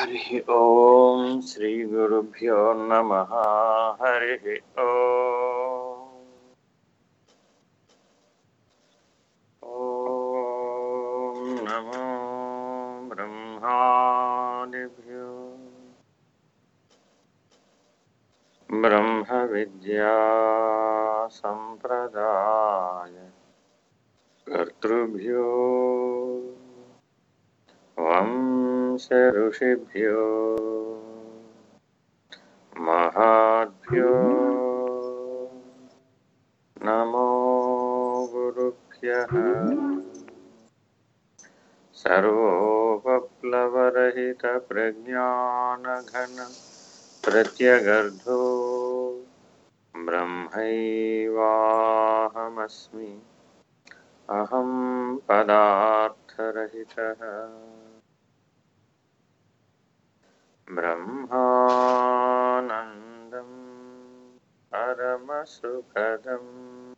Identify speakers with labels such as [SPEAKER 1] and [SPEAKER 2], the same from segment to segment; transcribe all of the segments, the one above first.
[SPEAKER 1] హరి ఓం శ్రీ గురుభ్యో నమ హరి ఓం ऋषिभ्यो। महाभ्यो। नमो गुरुभ्यः। सर्वोपप्लवरहितप्रज्ञानघन प्रत्यगर्धो ब्रह्मैवाहमस्मि। अहं पदार्थरहितः। परमसुखदम्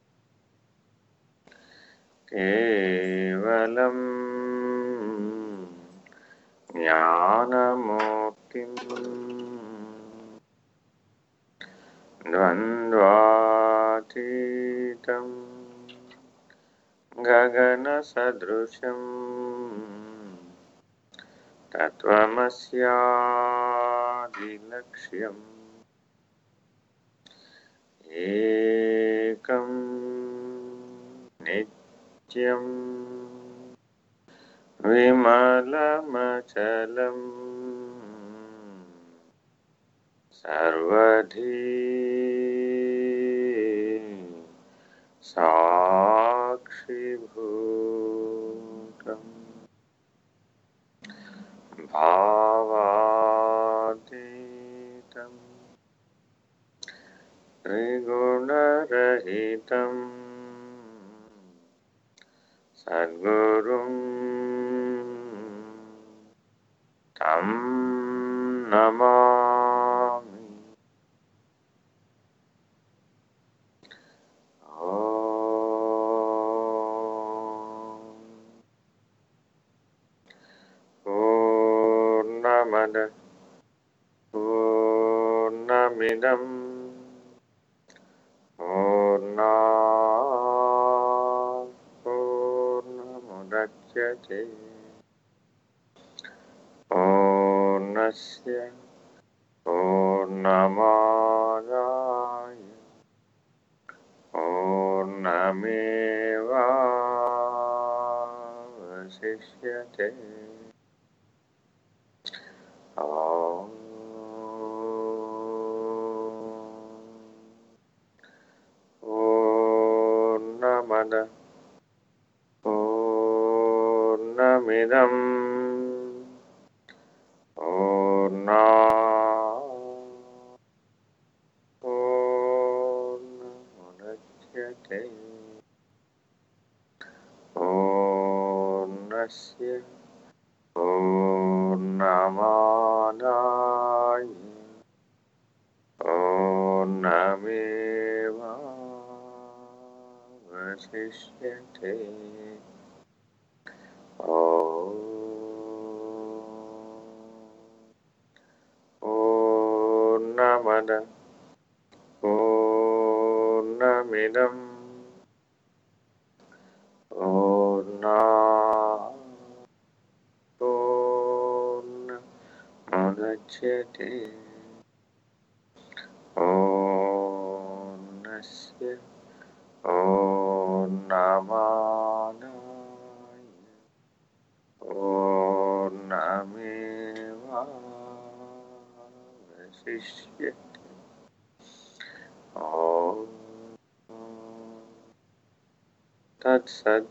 [SPEAKER 1] केवलं ज्ञानमूर्तिम्। द्वन्द्वातीतं गगनसदृशम्। तत्त्वमस्यादिलक्ष्यम् Radhe. पूर्णमद पूर्णमिदं पूर्णा पूर्णमुदच्यते Said.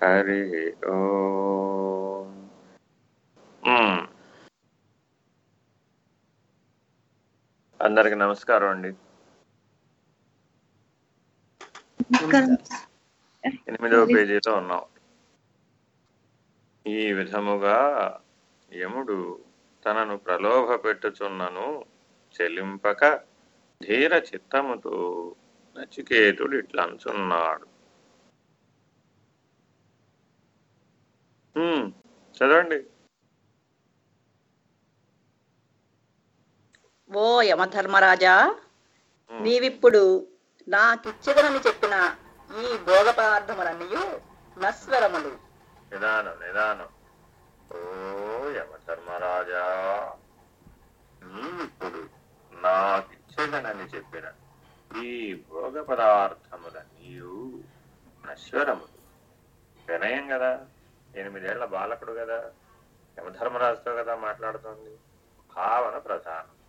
[SPEAKER 1] హరి ఓం. అందరికి నమస్కారం అండి. ఎనిమిదవ పేజీలో ఉన్నాం. ఈ విధముగా యముడు తనను ప్రలోభ పెట్టుచున్నను చెలింపక ధీర చిత్తముతో నచికేతుడు ఇట్లా చదవండి.
[SPEAKER 2] ఓ యమధర్మరాజా నీవిప్పుడు నాకిచ్చదనని చెప్పిన ఈ భోగ పదార్థములన్నీ నస్వరములు
[SPEAKER 1] నిదానం నిదానం. ఓ యమధర్మరాజా నీవిప్పుడు నాకిచ్చేదనని చెప్పిన ఈ భోగ పదార్థములన్నీయు నశ్వరములు. వినయం కదా? ఎనిమిదేళ్ళ బాలకుడు కదా యమధర్మరాజుతో కదా మాట్లాడుతోంది. భావన ప్రధానం.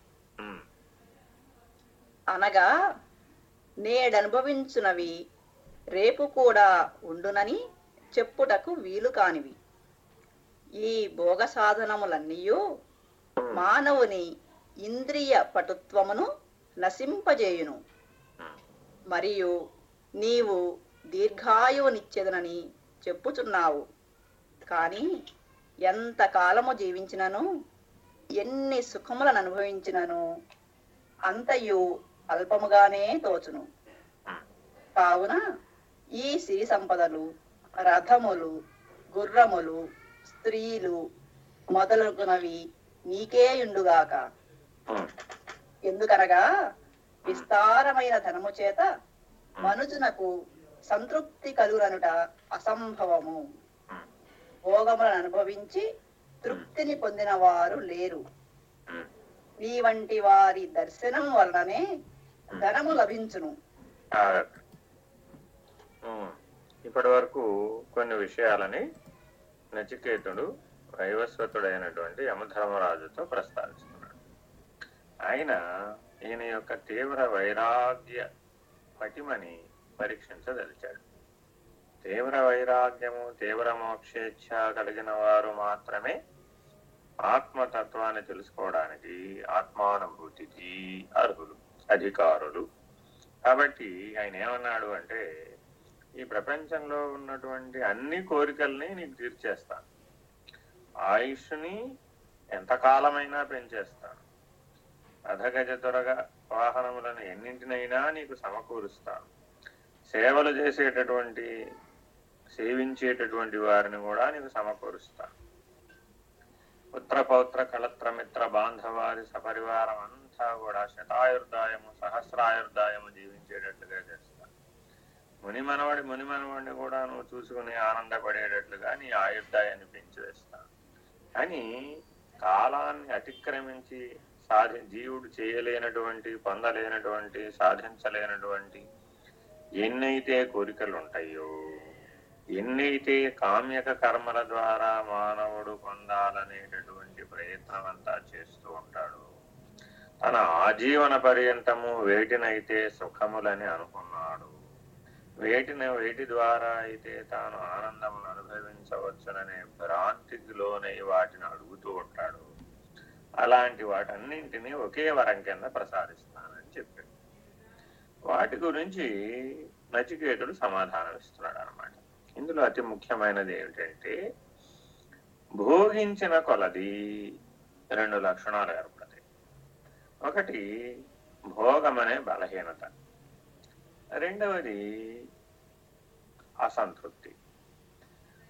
[SPEAKER 2] అనగా నేడనుభవించునవి రేపు కూడా ఉండునని చెప్పుటకు వీలు కానివి. ఈ భోగ సాధనములన్నీ మానవుని ఇంద్రియ పటుత్వమును నశింపజేయును. మరియు నీవు దీర్ఘాయువునిచ్చెదనని చెప్పుచున్నావు. కానీ ఎంత కాలము జీవించినను ఎన్ని సుఖములను అనుభవించినను అంతయు అల్పముగానే తోచును. కావున ఈ సిరి సంపదలు రథములు గుర్రములు స్త్రీలు మొదలగునవి నీకేయుండుగాక
[SPEAKER 1] ఉమ్,
[SPEAKER 2] ఎందుకనగా విస్తారమైన ధనము చేత మనుజునకు సంతృప్తి కలుగనుట అసంభవము. భోగములను అనుభవించి తృప్తిని పొందిన వారు లేరు. నీ వంటి వారి దర్శనం వలననే ధనము లభించును.
[SPEAKER 1] ఇప్పటి వరకు కొన్ని విషయాలని నచికేతుడు వైవస్వతుడైనటువంటి యమధర్మరాజుతో ప్రస్తావిస్తున్నాడు. ఆయన ఈయన యొక్క తీవ్ర వైరాగ్య పటిమని పరీక్షించదలిచాడు. తీవ్ర వైరాగ్యము తీవ్ర మోక్షేచ్ఛ కలిగిన వారు మాత్రమే ఆత్మతత్వాన్ని తెలుసుకోవడానికి ఆత్మానుభూతికి అర్హులు అధికారులు. కాబట్టి ఆయన ఏమన్నాడు అంటే ఈ ప్రపంచంలో ఉన్నటువంటి అన్ని కోరికల్ని నీకు తీర్చేస్తాను. ఆయుష్ని ఎంతకాలమైనా పెంచేస్తాను. అధగజ త్వరగా వాహనములను ఎన్నింటినైనా నీకు సమకూరుస్తాను. సేవలు చేసేటటువంటి సేవించేటటువంటి వారిని కూడా నీకు సమకూరుస్తాను. పుత్ర పౌత్ర కళత్రమిత్ర బాంధవాది సపరివారం అంతా కూడా శతాయుర్దాయము సహస్రాయుర్దాయము జీవించేటట్లుగా చేస్తాను. ముని మనవడి ముని మనవడిని కూడా నువ్వు చూసుకుని ఆనందపడేటట్లుగా నీ ఆయుర్దాయాన్ని పెంచివేస్తా అని కాలాన్ని అతిక్రమించి సాధి జీవుడు చేయలేనటువంటి పొందలేనటువంటి సాధించలేనటువంటి ఎన్నైతే కోరికలు ఉంటాయో ఎన్నైతే కామ్యక కర్మల ద్వారా మానవుడు పొందాలనేటటువంటి ప్రయత్నం అంతా చేస్తూ ఉంటాడు. తన ఆజీవన పర్యంతము వేటినైతే సుఖములని అనుకున్నాడు. వేటిని వేటి ద్వారా అయితే తాను ఆనందమును అనుభవించవచ్చుననే భ్రాంతికి లోనై వాటిని అడుగుతూ ఉంటాడు. అలాంటి వాటన్నింటినీ ఒకే వరం కింద ప్రసాదిస్తానని చెప్పాడు. వాటి గురించి నచికేతుడు సమాధానం ఇస్తున్నాడు అనమాట ఇందులో అతి ముఖ్యమైనది ఏమిటంటే భోగించిన కొలది రెండు లక్షణాలు ఏర్పడతాయి. ఒకటి భోగమనే బలహీనత. రెండవది అసంతృప్తి.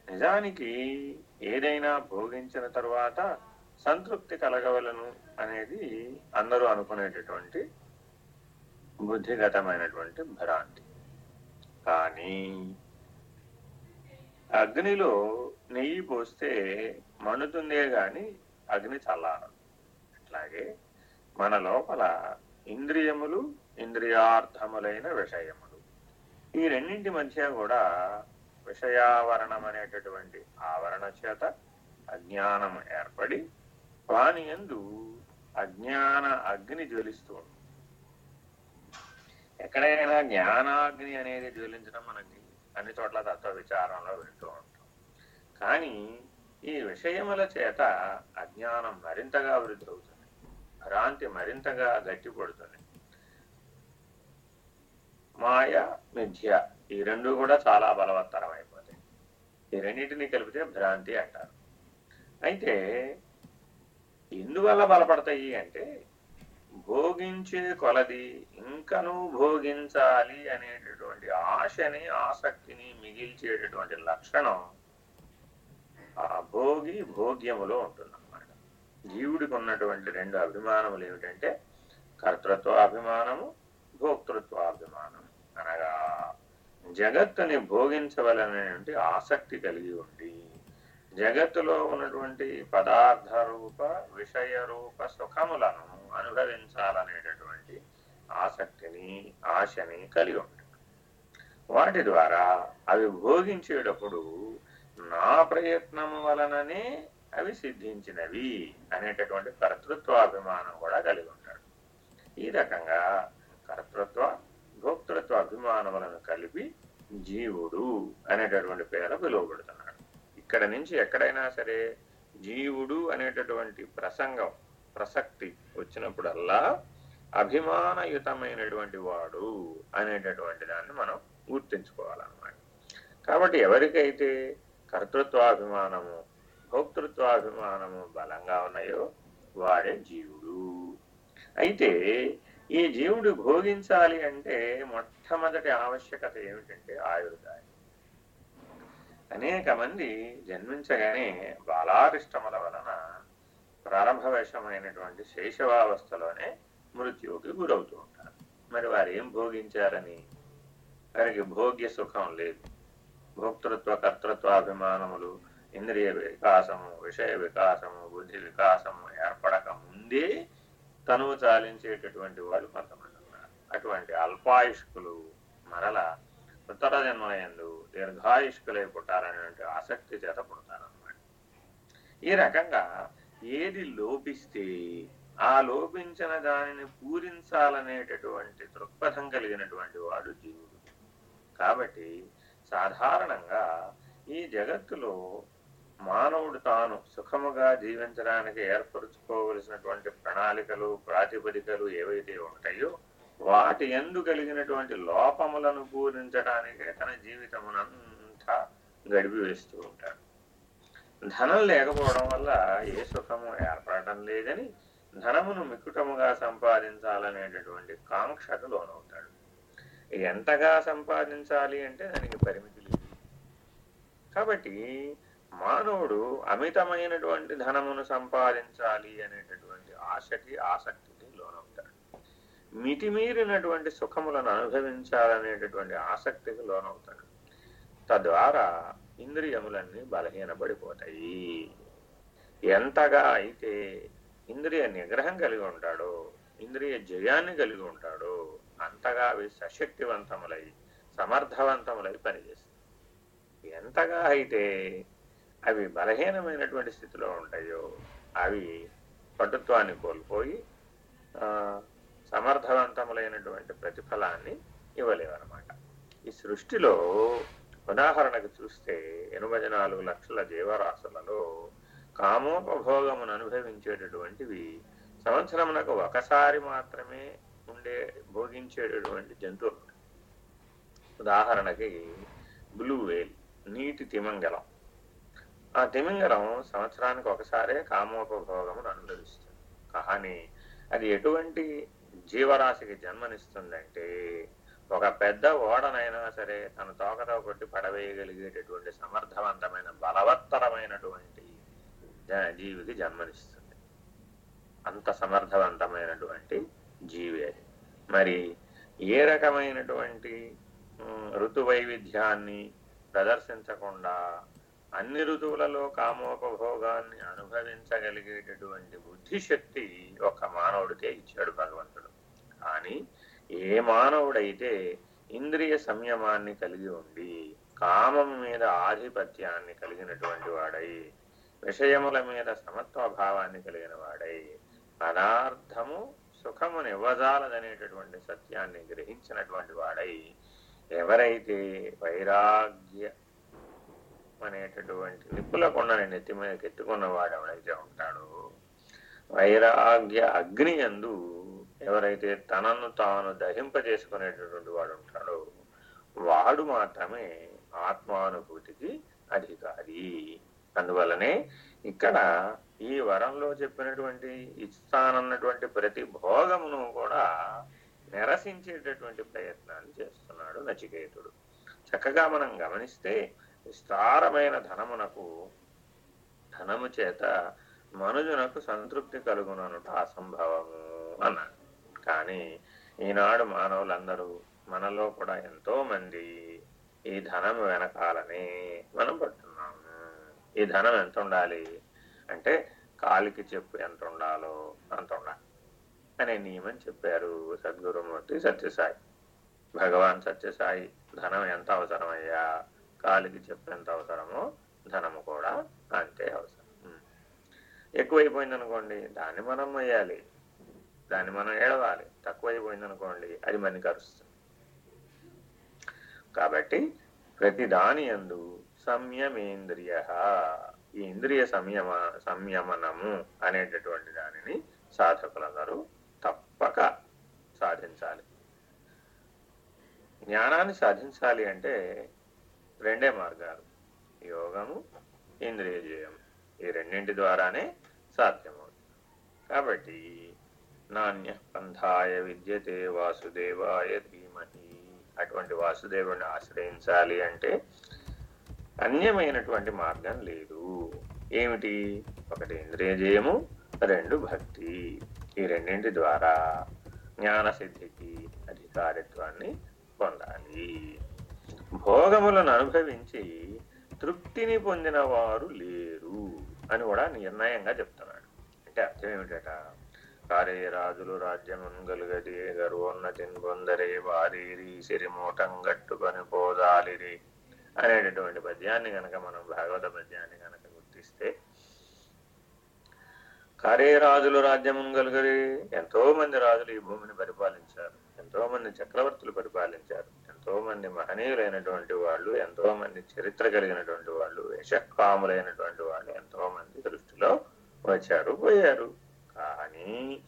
[SPEAKER 1] నిజానికి ఏదైనా భోగించిన తరువాత సంతృప్తి కలగవలను అనేది అందరూ అనుకునేటటువంటి బుద్ధిగతమైనటువంటి భ్రాంతి. కానీ అగ్నిలో నెయ్యి పోస్తే మండుతుందే గాని అగ్ని చల్లారదు. అట్లాగే మన లోపల ఇంద్రియములు ఇంద్రియార్థములైన విషయములు. ఈ రెండింటి మధ్య కూడా విషయావరణం అనేటటువంటి ఆవరణ చేత అజ్ఞానం ఏర్పడి వాని ఎందు అజ్ఞాన అగ్ని జ్వలిస్తూ ఎక్కడైనా జ్ఞానాగ్ని అనేది జ్వలించడం మనకి అన్ని చోట్ల తత్వ విచారంలో వింటూ ఉంటాం. కానీ ఈ విషయముల చేత అజ్ఞానం మరింతగా వృద్ధి అవుతుంది భ్రాంతి మరింతగా గట్టిపడుతుంది. మాయ మిథ్య ఈ రెండు కూడా చాలా బలవత్తరం అయిపోతాయి ఈ రెండింటిని కలిపితే భ్రాంతి అంటారు. అయితే ఎందువల్ల బలపడతాయి అంటే భోగించే కొలది ఇంకనూ భోగించాలి అనేటటువంటి ఆశని ఆసక్తిని మిగిల్చేటటువంటి లక్షణం ఆ భోగి భోగ్యములో ఉంటుందన్నమాట. జీవుడికి ఉన్నటువంటి రెండు అభిమానములు ఏమిటంటే కర్తృత్వ అభిమానము భోక్తృత్వ అనగా జగత్తుని భోగించవలనేటువంటి ఆసక్తి కలిగి ఉండి జగత్తులో ఉన్నటువంటి పదార్థ రూప విషయ రూప సుఖములను అనుభవించాలనేటటువంటి ఆసక్తిని ఆశని కలిగి ఉంటాడు వాటి ద్వారా అవి భోగించేటప్పుడు నా ప్రయత్నము వలననే అవి సిద్ధించినవి అనేటటువంటి కర్తృత్వాభిమానం కూడా కలిగి ఉంటాడు. ఈ రకంగా కర్తృత్వ భోక్తృత్వ అభిమానములను కలిపి జీవుడు అనేటటువంటి పేరు పిలువబడుతున్నాడు. ఇక్కడ నుంచి ఎక్కడైనా సరే జీవుడు అనేటటువంటి ప్రసంగం ప్రసక్తి వచ్చినప్పుడల్లా అభిమానయుతమైనటువంటి వాడు అనేటటువంటి దాన్ని మనం గుర్తించుకోవాలన్నమాట. కాబట్టి ఎవరికైతే కర్తృత్వాభిమానము భోక్తృత్వాభిమానము బలంగా ఉన్నాయో వాడే జీవుడు. అయితే ఈ జీవుడు భోగించాలి అంటే మొట్టమొదటి ఆవశ్యకత ఏమిటంటే ఆయుర్దాయం. అనేక మంది జన్మించగానే బాలారిష్టముల వలన ప్రారంభవశమైనటువంటి శైశవావస్థలోనే మృత్యువుకి గురవుతూ ఉంటారు. మరి వారు ఏం భోగించారని? వారికి భోగ్య సుఖం లేదు. భోక్తృత్వ కర్తృత్వ అభిమానములు ఇంద్రియ వికాసము విషయ వికాసము బుద్ధి వికాసము ఏర్పడక ముందే తనువు చాలించేటటువంటి వాళ్ళు కొంతమంది ఉన్నారు. అటువంటి అల్పాయుష్కులు మరల ఉత్తర జన్మయందు దీర్ఘాయుష్కులై పుట్టాలనేటువంటి ఆసక్తి చేత పుడతారన్నమాట. ఈ రకంగా ఏది లోపిస్తే ఆ లోపించిన దానిని పూరించాలనేటటువంటి దృక్పథం కలిగినటువంటి వాడు జీవుడు. కాబట్టి సాధారణంగా ఈ జగత్తులో మానవుడు తాను సుఖముగా జీవించడానికి ఏర్పరచుకోవలసినటువంటి ప్రణాళికలు ప్రాతిపదికలు ఏవైతే ఉంటాయో వాటి ఎందు కలిగినటువంటి లోపములను పూరించడానికే తన జీవితమునంతా గడిపి వేస్తూ ఉంటాడు. ధనం లేకపోవడం వల్ల ఏ సుఖము ఏర్పడటం లేదని ధనమును మిక్కుటముగా సంపాదించాలనేటటువంటి కాంక్షకు లోనవుతాడు ఎంతగా సంపాదించాలి అంటే దానికి పరిమితి లేదు. కాబట్టి మానవుడు అమితమైనటువంటి ధనమును సంపాదించాలి అనేటటువంటి ఆశకి ఆసక్తికి లోనవుతాడు మితిమీరినటువంటి సుఖములను అనుభవించాలనేటటువంటి ఆసక్తికి లోనవుతాడు తద్వారా ఇంద్రియములన్నీ బలహీనపడిపోతాయి. ఎంతగా అయితే ఇంద్రియ నిగ్రహం కలిగి ఉంటాడో ఇంద్రియ జయాన్ని కలిగి ఉంటాడో అంతగా అవి సశక్తివంతములై సమర్థవంతములై పనిచేస్తాయి. ఎంతగా అయితే అవి బలహీనమైనటువంటి స్థితిలో ఉంటాయో అవి పటుత్వాన్ని కోల్పోయి సమర్థవంతములైనటువంటి ప్రతిఫలాన్ని ఇవ్వలేవన్నమాట. ఈ సృష్టిలో ఉదాహరణకు చూస్తే ఎనభై నాలుగు లక్షల జీవరాశులలో కామోపభోగమును అనుభవించేటటువంటివి సంవత్సరమునకు ఒకసారి మాత్రమే ఉండే భోగించేటటువంటి జంతువులు ఉదాహరణకి బ్లూ వేల్ నీటి తిమంగళం. ఆ తిమింగలం సంవత్సరానికి ఒకసారే కామోపభోగమును అనుభవిస్తుంది. కానీ అది ఎటువంటి జీవరాశికి జన్మనిస్తుందంటే ఒక పెద్ద ఓడనైనా సరే తన తోకతో కొట్టి పడవేయగలిగేటటువంటి సమర్థవంతమైన బలవత్తరమైనటువంటి జీవికి జన్మనిస్తుంది. అంత సమర్థవంతమైనటువంటి జీవి. అది మరి ఏ రకమైనటువంటి ఋతు వైవిధ్యాన్ని ప్రదర్శించకుండా అన్ని ఋతువులలో కామోపభోగాన్ని అనుభవించగలిగేటటువంటి బుద్ధిశక్తి ఒక మానవుడికే ఇచ్చాడు భగవంతుడు. కానీ ఏ మానవుడైతే ఇంద్రియ సంయమాన్ని కలిగి ఉండి కామం మీద ఆధిపత్యాన్ని కలిగినటువంటి వాడై విషయముల మీద సమత్వ భావాన్ని కలిగిన వాడై పదార్థము సుఖమును ఇవ్వజాలదనేటటువంటి సత్యాన్ని గ్రహించినటువంటి వాడై ఎవరైతే వైరాగ్య అనేటటువంటి నిప్పుల కొండని నెత్తి మీదకి ఎత్తుకున్న వాడు ఎవడైతే ఉంటాడో వైరాగ్య అగ్ని యందు ఎవరైతే తనను తాను దహింపజేసుకునేటటువంటి వాడు ఉంటాడో వాడు మాత్రమే ఆత్మానుభూతికి అధికారి. అందువలనే ఇక్కడ ఈ వరంలో చెప్పినటువంటి ఇస్తానన్నటువంటి ప్రతి భోగమును కూడా నిరసించేటటువంటి ప్రయత్నాన్ని చేస్తున్నాడు నచికేతుడు. చక్కగా మనం గమనిస్తే విస్తారమైన ధనమునకు ధనము చేత మనుజునకు సంతృప్తి కలుగుననుట అసంభవము అన్నాడు. కానీ ఈనాడు మానవులందరూ మనలో కూడా ఎంతో మంది ఈ ధనం వెనకాలనే మనం పడుతున్నాము ఈ ధనం ఎంత ఉండాలి? అంటే కాలికి చెప్పు ఎంత ఉండాలో అంత ఉండాలి అనే నియమం చెప్పారు సద్గురుమూర్తి సత్యసాయి. భగవాన్ సత్యసాయి ధనం ఎంత అవసరమయ్యా? కాలికి చెప్పు ఎంత అవసరమో ధనము కూడా అంతే అవసరం. ఎక్కువైపోయిందనుకోండి ఎక్కువైపోయింది అనుకోండి దాన్ని మనం మొయ్యాలి. దాన్ని మనం ఏడవాలి. తక్కువైపోయింది అనుకోండి అది మనకి అరుస్తుంది కాబట్టి ప్రతి దాని యందు సంయమేంద్రియ ఈ ఇంద్రియ సంయమ సంయమనము అనేటటువంటి దానిని సాధకులందరూ తప్పక సాధించాలి. జ్ఞానాన్ని సాధించాలి అంటే రెండే మార్గాలు. యోగము ఇంద్రియజయం ఈ రెండింటి ద్వారానే సాధ్యమవుతుంది. కాబట్టి నాణ్య పంథాయ విద్యతే వాసుదేవాయ ధీమహి. అటువంటి వాసుదేవుని ఆశ్రయించాలి అంటే అన్యమైనటువంటి మార్గం లేదు. ఏమిటి? ఒకటి ఇంద్రియజయము రెండు భక్తి. ఈ రెండింటి ద్వారా జ్ఞాన సిద్ధికి అధికారిత్వాన్ని పొందాలి. భోగములను అనుభవించి తృప్తిని పొందిన వారు లేరు అని కూడా నిర్ణయంగా చెప్తున్నాడు. అంటే అర్థం ఏమిటట? రాజులు రాజ్యమున్ గలుగది గర్వోన్నతిని పొందరే వారీరి సిరిమూటం గట్టుకొని పోదాలిరి అనేటటువంటి పద్యాన్ని గనక మనం భాగవత పద్యాన్ని గనక గుర్తిస్తే కరే రాజులు రాజ్యమున్ గలుగరి ఎంతో మంది రాజులు ఈ భూమిని పరిపాలించారు ఎంతో మంది చక్రవర్తులు పరిపాలించారు ఎంతో మంది మహనీయులైనటువంటి వాళ్ళు ఎంతో మంది చరిత్ర కలిగినటువంటి వాళ్ళు యశకాములైనటువంటి వాళ్ళు ఎంతో మంది దృష్టిలో వచ్చారు పోయారు. కానీ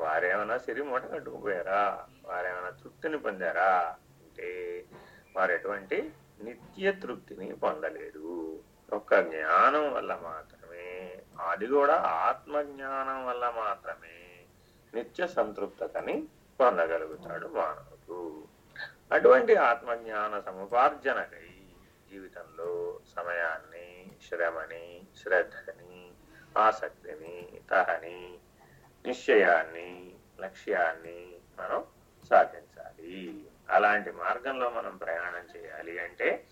[SPEAKER 1] వారేమైనా సిరి మూట కట్టుకుపోయారా? వారేమైనా తృప్తిని పొందారా? అంటే వారు ఎటువంటి నిత్య తృప్తిని పొందలేదు. ఒక్క జ్ఞానం వల్ల మాత్రమే అది కూడా ఆత్మజ్ఞానం వల్ల మాత్రమే నిత్య సంతృప్తతని పొందగలుగుతాడు మానవుడు. అటువంటి ఆత్మజ్ఞాన సముపార్జనకై జీవితంలో సమయాన్ని శ్రమని శ్రద్ధని ఆసక్తిని తహని నిశ్చయాన్ని లక్ష్యాన్ని మనం సాధించాలి. అలాంటి మార్గంలో మనం ప్రయాణం చేయాలి అంటే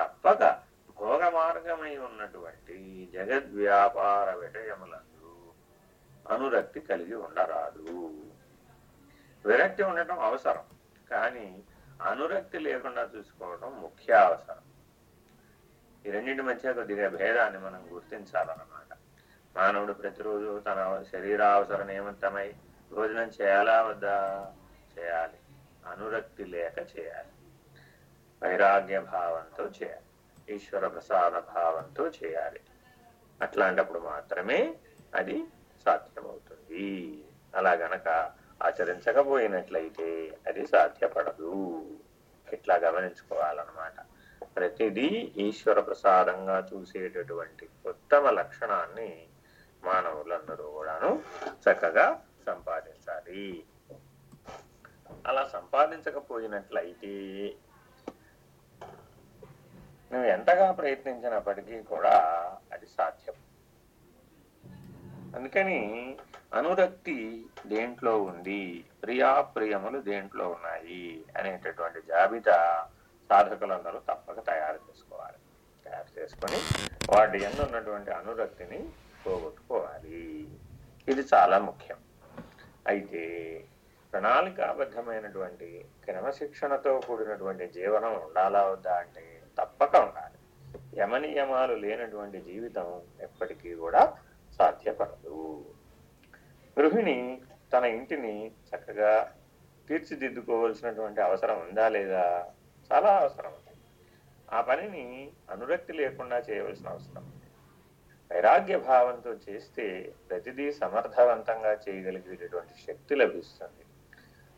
[SPEAKER 1] తప్పక భోగ మార్గమై ఉన్నటువంటి జగద్వ్యాపార విషయములందు అనురక్తి కలిగి ఉండరాదు. విరక్తి ఉండటం అవసరం కానీ అనురక్తి లేకుండా చూసుకోవడం ముఖ్య అవసరం. ఈ రెండింటి మధ్య కొద్దిగా భేదాన్ని మనం గుర్తించాలన్నమాట. మానవుడు ప్రతిరోజు తన శరీరావసర నియమితమై భోజనం చేయాలా వద్దా చేయాలి. అనురక్తి లేక చేయాలి. వైరాగ్య భావంతో చేయాలి. ఈశ్వర ప్రసాద భావంతో చేయాలి. అట్లాంటప్పుడు మాత్రమే అది సాధ్యమవుతుంది. అలా గనక ఆచరించకపోయినట్లయితే అది సాధ్యపడదు. ఇట్లా గమనించుకోవాలన్నమాట. ప్రతిదీ ఈశ్వర ప్రసాదంగా చూసేటటువంటి ఉత్తమ లక్షణాన్ని మానవులందరూ కూడాను చక్కగా సంపాదించాలి. అలా సంపాదించకపోయినట్లయితే నువ్వు ఎంతగా ప్రయత్నించినప్పటికీ కూడా అది సాధ్యం. అందుకని అనురక్తి దేంట్లో ఉంది? ప్రియాప్రియములు దేంట్లో ఉన్నాయి? అనేటటువంటి జాబితా సాధకులందరూ తప్పక తయారు చేసుకోవాలి. తయారు చేసుకొని వాటి ఎందు ఉన్నటువంటి అనురక్తిని పోగొట్టుకోవాలి ఇది చాలా ముఖ్యం. అయితే ప్రణాళికాబద్ధమైనటువంటి క్రమశిక్షణతో కూడినటువంటి జీవనం ఉండాలా వద్దా అంటే తప్పక ఉండాలి. యమనియమాలు లేనటువంటి జీవితం ఎప్పటికీ కూడా సాధ్యపడదు. గృహిణి తన ఇంటిని చక్కగా తీర్చిదిద్దుకోవలసినటువంటి అవసరం ఉందా లేదా? చాలా అవసరం. ఉంది ఆ పనిని అనురక్తి లేకుండా చేయవలసిన అవసరం. వైరాగ్య భావంతో చేస్తే ప్రతిదీ సమర్థవంతంగా చేయగలిగేటటువంటి శక్తి లభిస్తుంది.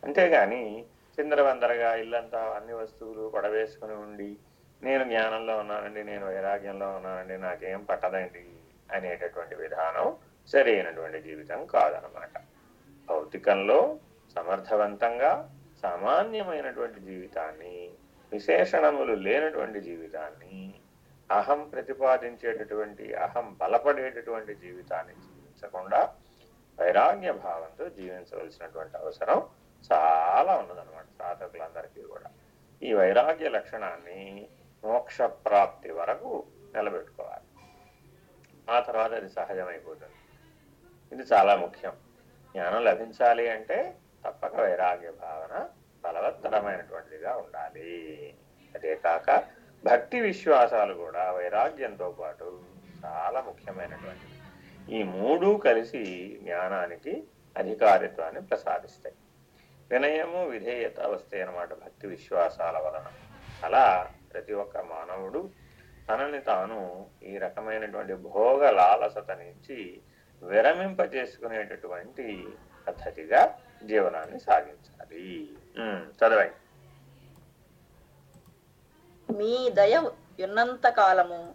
[SPEAKER 1] అంతేగాని చిందరవందరగా ఇల్లంతా అన్ని వస్తువులు పడవేసుకుని ఉండి నేను జ్ఞానంలో ఉన్నానండి నేను వైరాగ్యంలో ఉన్నానండి నాకేం పట్టదండి అనేటటువంటి విధానం సరైనటువంటి జీవితం కాదనమాట. భౌతికంలో సమర్థవంతంగా సామాన్యమైనటువంటి జీవితాన్ని విశేషణములు లేనటువంటి జీవితాన్ని అహం ప్రతిపాదించేటటువంటి అహం బలపడేటటువంటి జీవితాన్ని జీవించకుండా వైరాగ్య భావంతో జీవించవలసినటువంటి అవసరం చాలా ఉన్నదన్నమాట సాధకులందరికీ కూడా. ఈ వైరాగ్య లక్షణాన్ని మోక్ష ప్రాప్తి వరకు నిలబెట్టుకోవాలి. ఆ తర్వాత అది సహజమైపోతుంది. ఇది చాలా ముఖ్యం. జ్ఞానం లభించాలి అంటే తప్పక వైరాగ్య భావన బలవత్తరమైనటువంటిదిగా ఉండాలి. అదే కాక భక్తి విశ్వాసాలు కూడా వైరాగ్యంతో పాటు చాలా ముఖ్యమైనటువంటివి. ఈ మూడు కలిసి జ్ఞానానికి అధికారిత్వాన్ని ప్రసాదిస్తాయి. వినయము విధేయత వస్తాయి అన్నమాట భక్తి విశ్వాసాల వలన. అలా ప్రతి ఒక్క మానవుడు తనని తాను ఈ రకమైనటువంటి భోగ లాలసత నుంచి విరమింపజేసుకునేటటువంటి పద్ధతిగా జీవనాన్ని సాగించాలి. చదవండి.
[SPEAKER 2] మీ దయ ఉన్నంత కాలము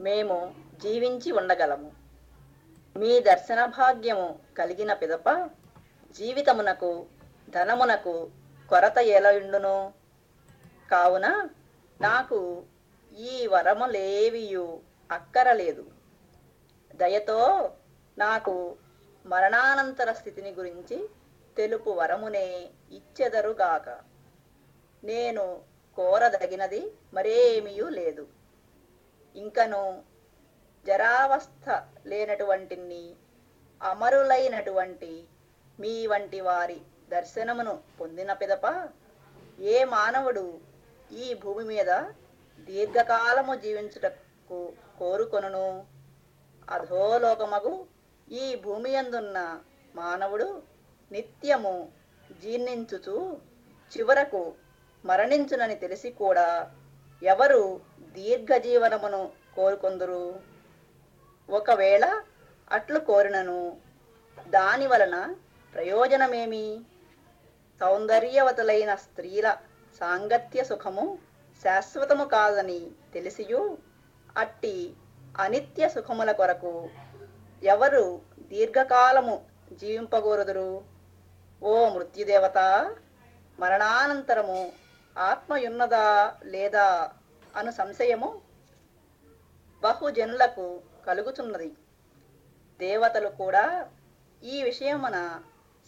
[SPEAKER 2] మేము జీవించి ఉండగలము. మీ దర్శన భాగ్యము కలిగిన పిదప జీవితమునకు ధనమునకు కొరత ఎలయుండును కావున నాకు ఈ వరములేవియు అక్కరలేదు. దయతో నాకు మరణానంతర స్థితిని గురించి తెలుపు వరమునే ఇచ్చెదరుగాక. నేను కోరదగినది మరేమియూ లేదు. ఇంకను జరావస్థ లేనటువంటి అమరులైనటువంటి మీ వంటి వారి దర్శనమును పొందిన పిదప ఏ మానవుడు ఈ భూమి మీద దీర్ఘకాలము జీవించుటకు కోరుకొనును? అధోలోకమగు ఈ భూమి అందున్న మానవుడు నిత్యము జీర్ణించుచు చివరకు మరణించునని తెలిసి కూడా ఎవరు దీర్ఘజీవనమును కోరుకొందురు? ఒకవేళ అట్లు కోరినను దాని వలన ప్రయోజనమేమి? సౌందర్యవతులైన స్త్రీల సాంగత్య సుఖము శాశ్వతము కాదని తెలిసియు అట్టి అనిత్య సుఖముల కొరకు ఎవరు దీర్ఘకాలము జీవింపగోరుదురు? ఓ మృత్యుదేవత మరణానంతరము ఆత్మయున్నదా లేదా అను సంశయము బహుజనులకు కలుగుతున్నది. దేవతలు కూడా ఈ విషయమున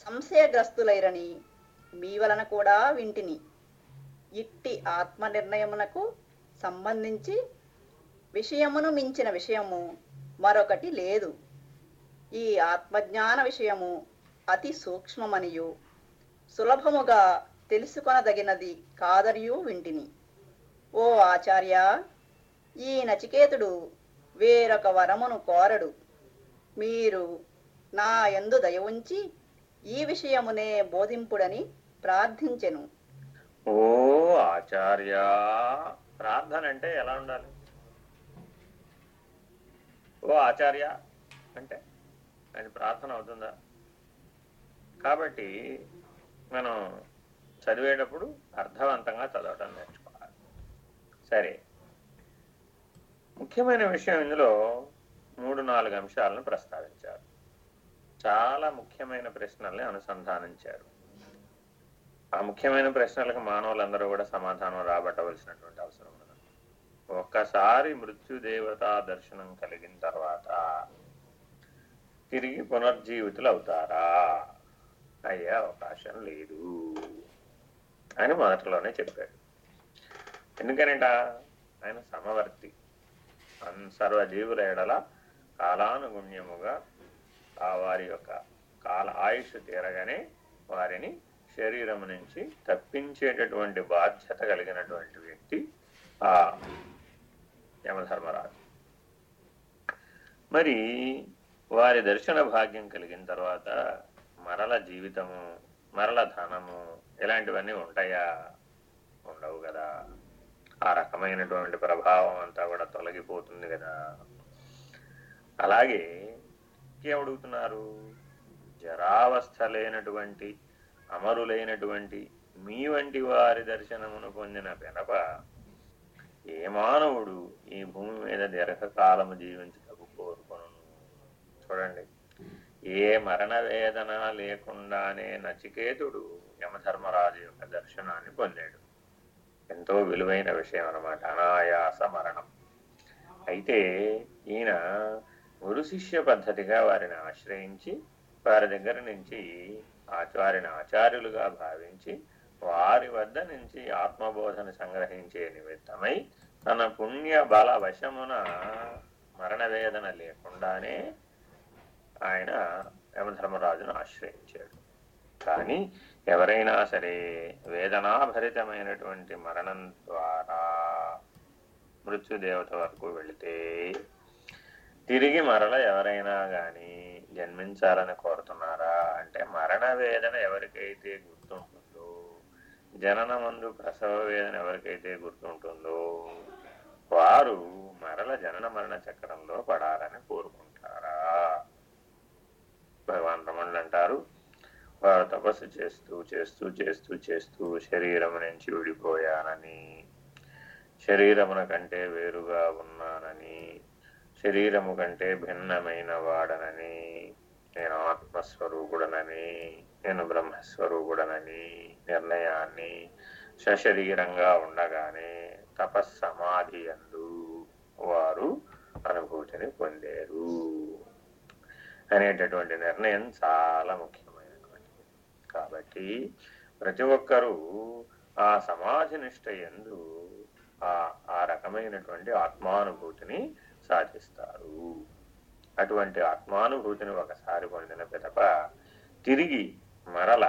[SPEAKER 2] సంశయగ్రస్తులైరని మీ వలన కూడా వింటిని. ఇట్టి ఆత్మ నిర్ణయమునకు సంబంధించి విషయమును మించిన విషయము మరొకటి లేదు. ఈ ఆత్మజ్ఞాన విషయము అతి సూక్ష్మమనియు. సులభముగా తెలుసుకొనదగినది కాదరియు వింటిని. ఓ ఆచార్య ఈ నచికేతుడు వేరొక వరమును కోరడు. మీరు నా ఎందు దయ ఉంచి ఈ విషయమునే బోధింపుడని ప్రార్థించెను.
[SPEAKER 1] ఓ ఆచార్య ప్రార్థన అంటే ఎలా ఉండాలి? ఓ ఆచార్య అంటే అది ప్రార్థన అవుతుందా? కాబట్టి మనం చదివేటప్పుడు అర్థవంతంగా చదవటం నేర్చుకోవాలి. సరే. ముఖ్యమైన విషయం ఇందులో మూడు నాలుగు అంశాలను ప్రస్తావించారు. చాలా ముఖ్యమైన ప్రశ్నల్ని అనుసంధానించారు. ఆ ముఖ్యమైన ప్రశ్నలకు మానవులందరూ కూడా సమాధానం రాబట్టవలసినటువంటి అవసరం ఉన్నది. ఒక్కసారి మృత్యుదేవతా దర్శనం కలిగిన తర్వాత తిరిగి పునర్జీవితులు అవుతారా అయ్యే అవకాశం లేదు. అని మొదట్లోనే చెప్పాడు. ఎందుకనేట? ఆయన సమవర్తి. అన్ సర్వజీవుల ఎడల కాలానుగుణ్యముగా ఆ వారి యొక్క కాల ఆయుష్ తీరగానే వారిని శరీరం నుంచి తప్పించేటటువంటి బాధ్యత కలిగినటువంటి వ్యక్తి ఆ యమధర్మరాజు. మరి వారి దర్శన భాగ్యం కలిగిన తర్వాత మరల జీవితము మరల ధనము ఇలాంటివన్నీ ఉంటాయా? ఉండవు కదా. ఆ రకమైనటువంటి ప్రభావం అంతా కూడా తొలగిపోతుంది కదా. అలాగే ఇంకేమడుగుతున్నారు? జరావస్థ లేనటువంటి అమరులైనటువంటి మీ వంటి వారి దర్శనమును పొందిన పెనప ఏ మానవుడు ఈ భూమి మీద దీర్ఘకాలము జీవించటకు కోరుకొను చూడండి. ఏ మరణ వేదన లేకుండానే నచికేతుడు యమధర్మరాజు యొక్క దర్శనాన్ని పొందాడు. ఎంతో విలువైన విషయం అనమాట అనాయాస మరణం. అయితే ఈయన గురు శిష్య పద్ధతిగా వారిని ఆశ్రయించి వారి దగ్గర నుంచి ఆచార్యని ఆచార్యులుగా భావించి వారి వద్ద నుంచి ఆత్మబోధన సంగ్రహించే నిమిత్తమై తన పుణ్య బల వశమున మరణ వేదన లేకుండానే ఆయన యమధర్మరాజును ఆశ్రయించాడు. కానీ ఎవరైనా సరే వేదనాభరితమైనటువంటి మరణం ద్వారా మృత్యుదేవత వరకు వెళితే తిరిగి మరల ఎవరైనా కానీ జన్మించాలని కోరుతున్నారా? అంటే మరణ వేదన ఎవరికైతే గుర్తుంటుందో జనన మందు ప్రసవ వేదన ఎవరికైతే గుర్తుంటుందో వారు మరల జనన మరణ చక్రంలో పడాలని కోరుకుంటారా? భగవాన్ రమణులు అంటారు. వారు తపస్సు చేస్తూ చేస్తూ చేస్తూ చేస్తూ శరీరం నుంచి విడిపోయానని శరీరమున కంటే వేరుగా ఉన్నానని శరీరము కంటే భిన్నమైన వాడనని నేను ఆత్మస్వరూపుడనని నేను బ్రహ్మస్వరూపుడనని నిర్ణయాన్ని సశరీరంగా ఉండగానే తపస్సమాధి అందు వారు అనుభూతిని పొందారు. అనేటటువంటి నిర్ణయం చాలా ముఖ్యమైనటువంటిది. కాబట్టి ప్రతి ఒక్కరూ ఆ సమాధి నిష్ట ఎందు ఆ ఆ రకమైనటువంటి ఆత్మానుభూతిని సాధిస్తారు. అటువంటి ఆత్మానుభూతిని ఒకసారి పొందిన పిదప తిరిగి మరల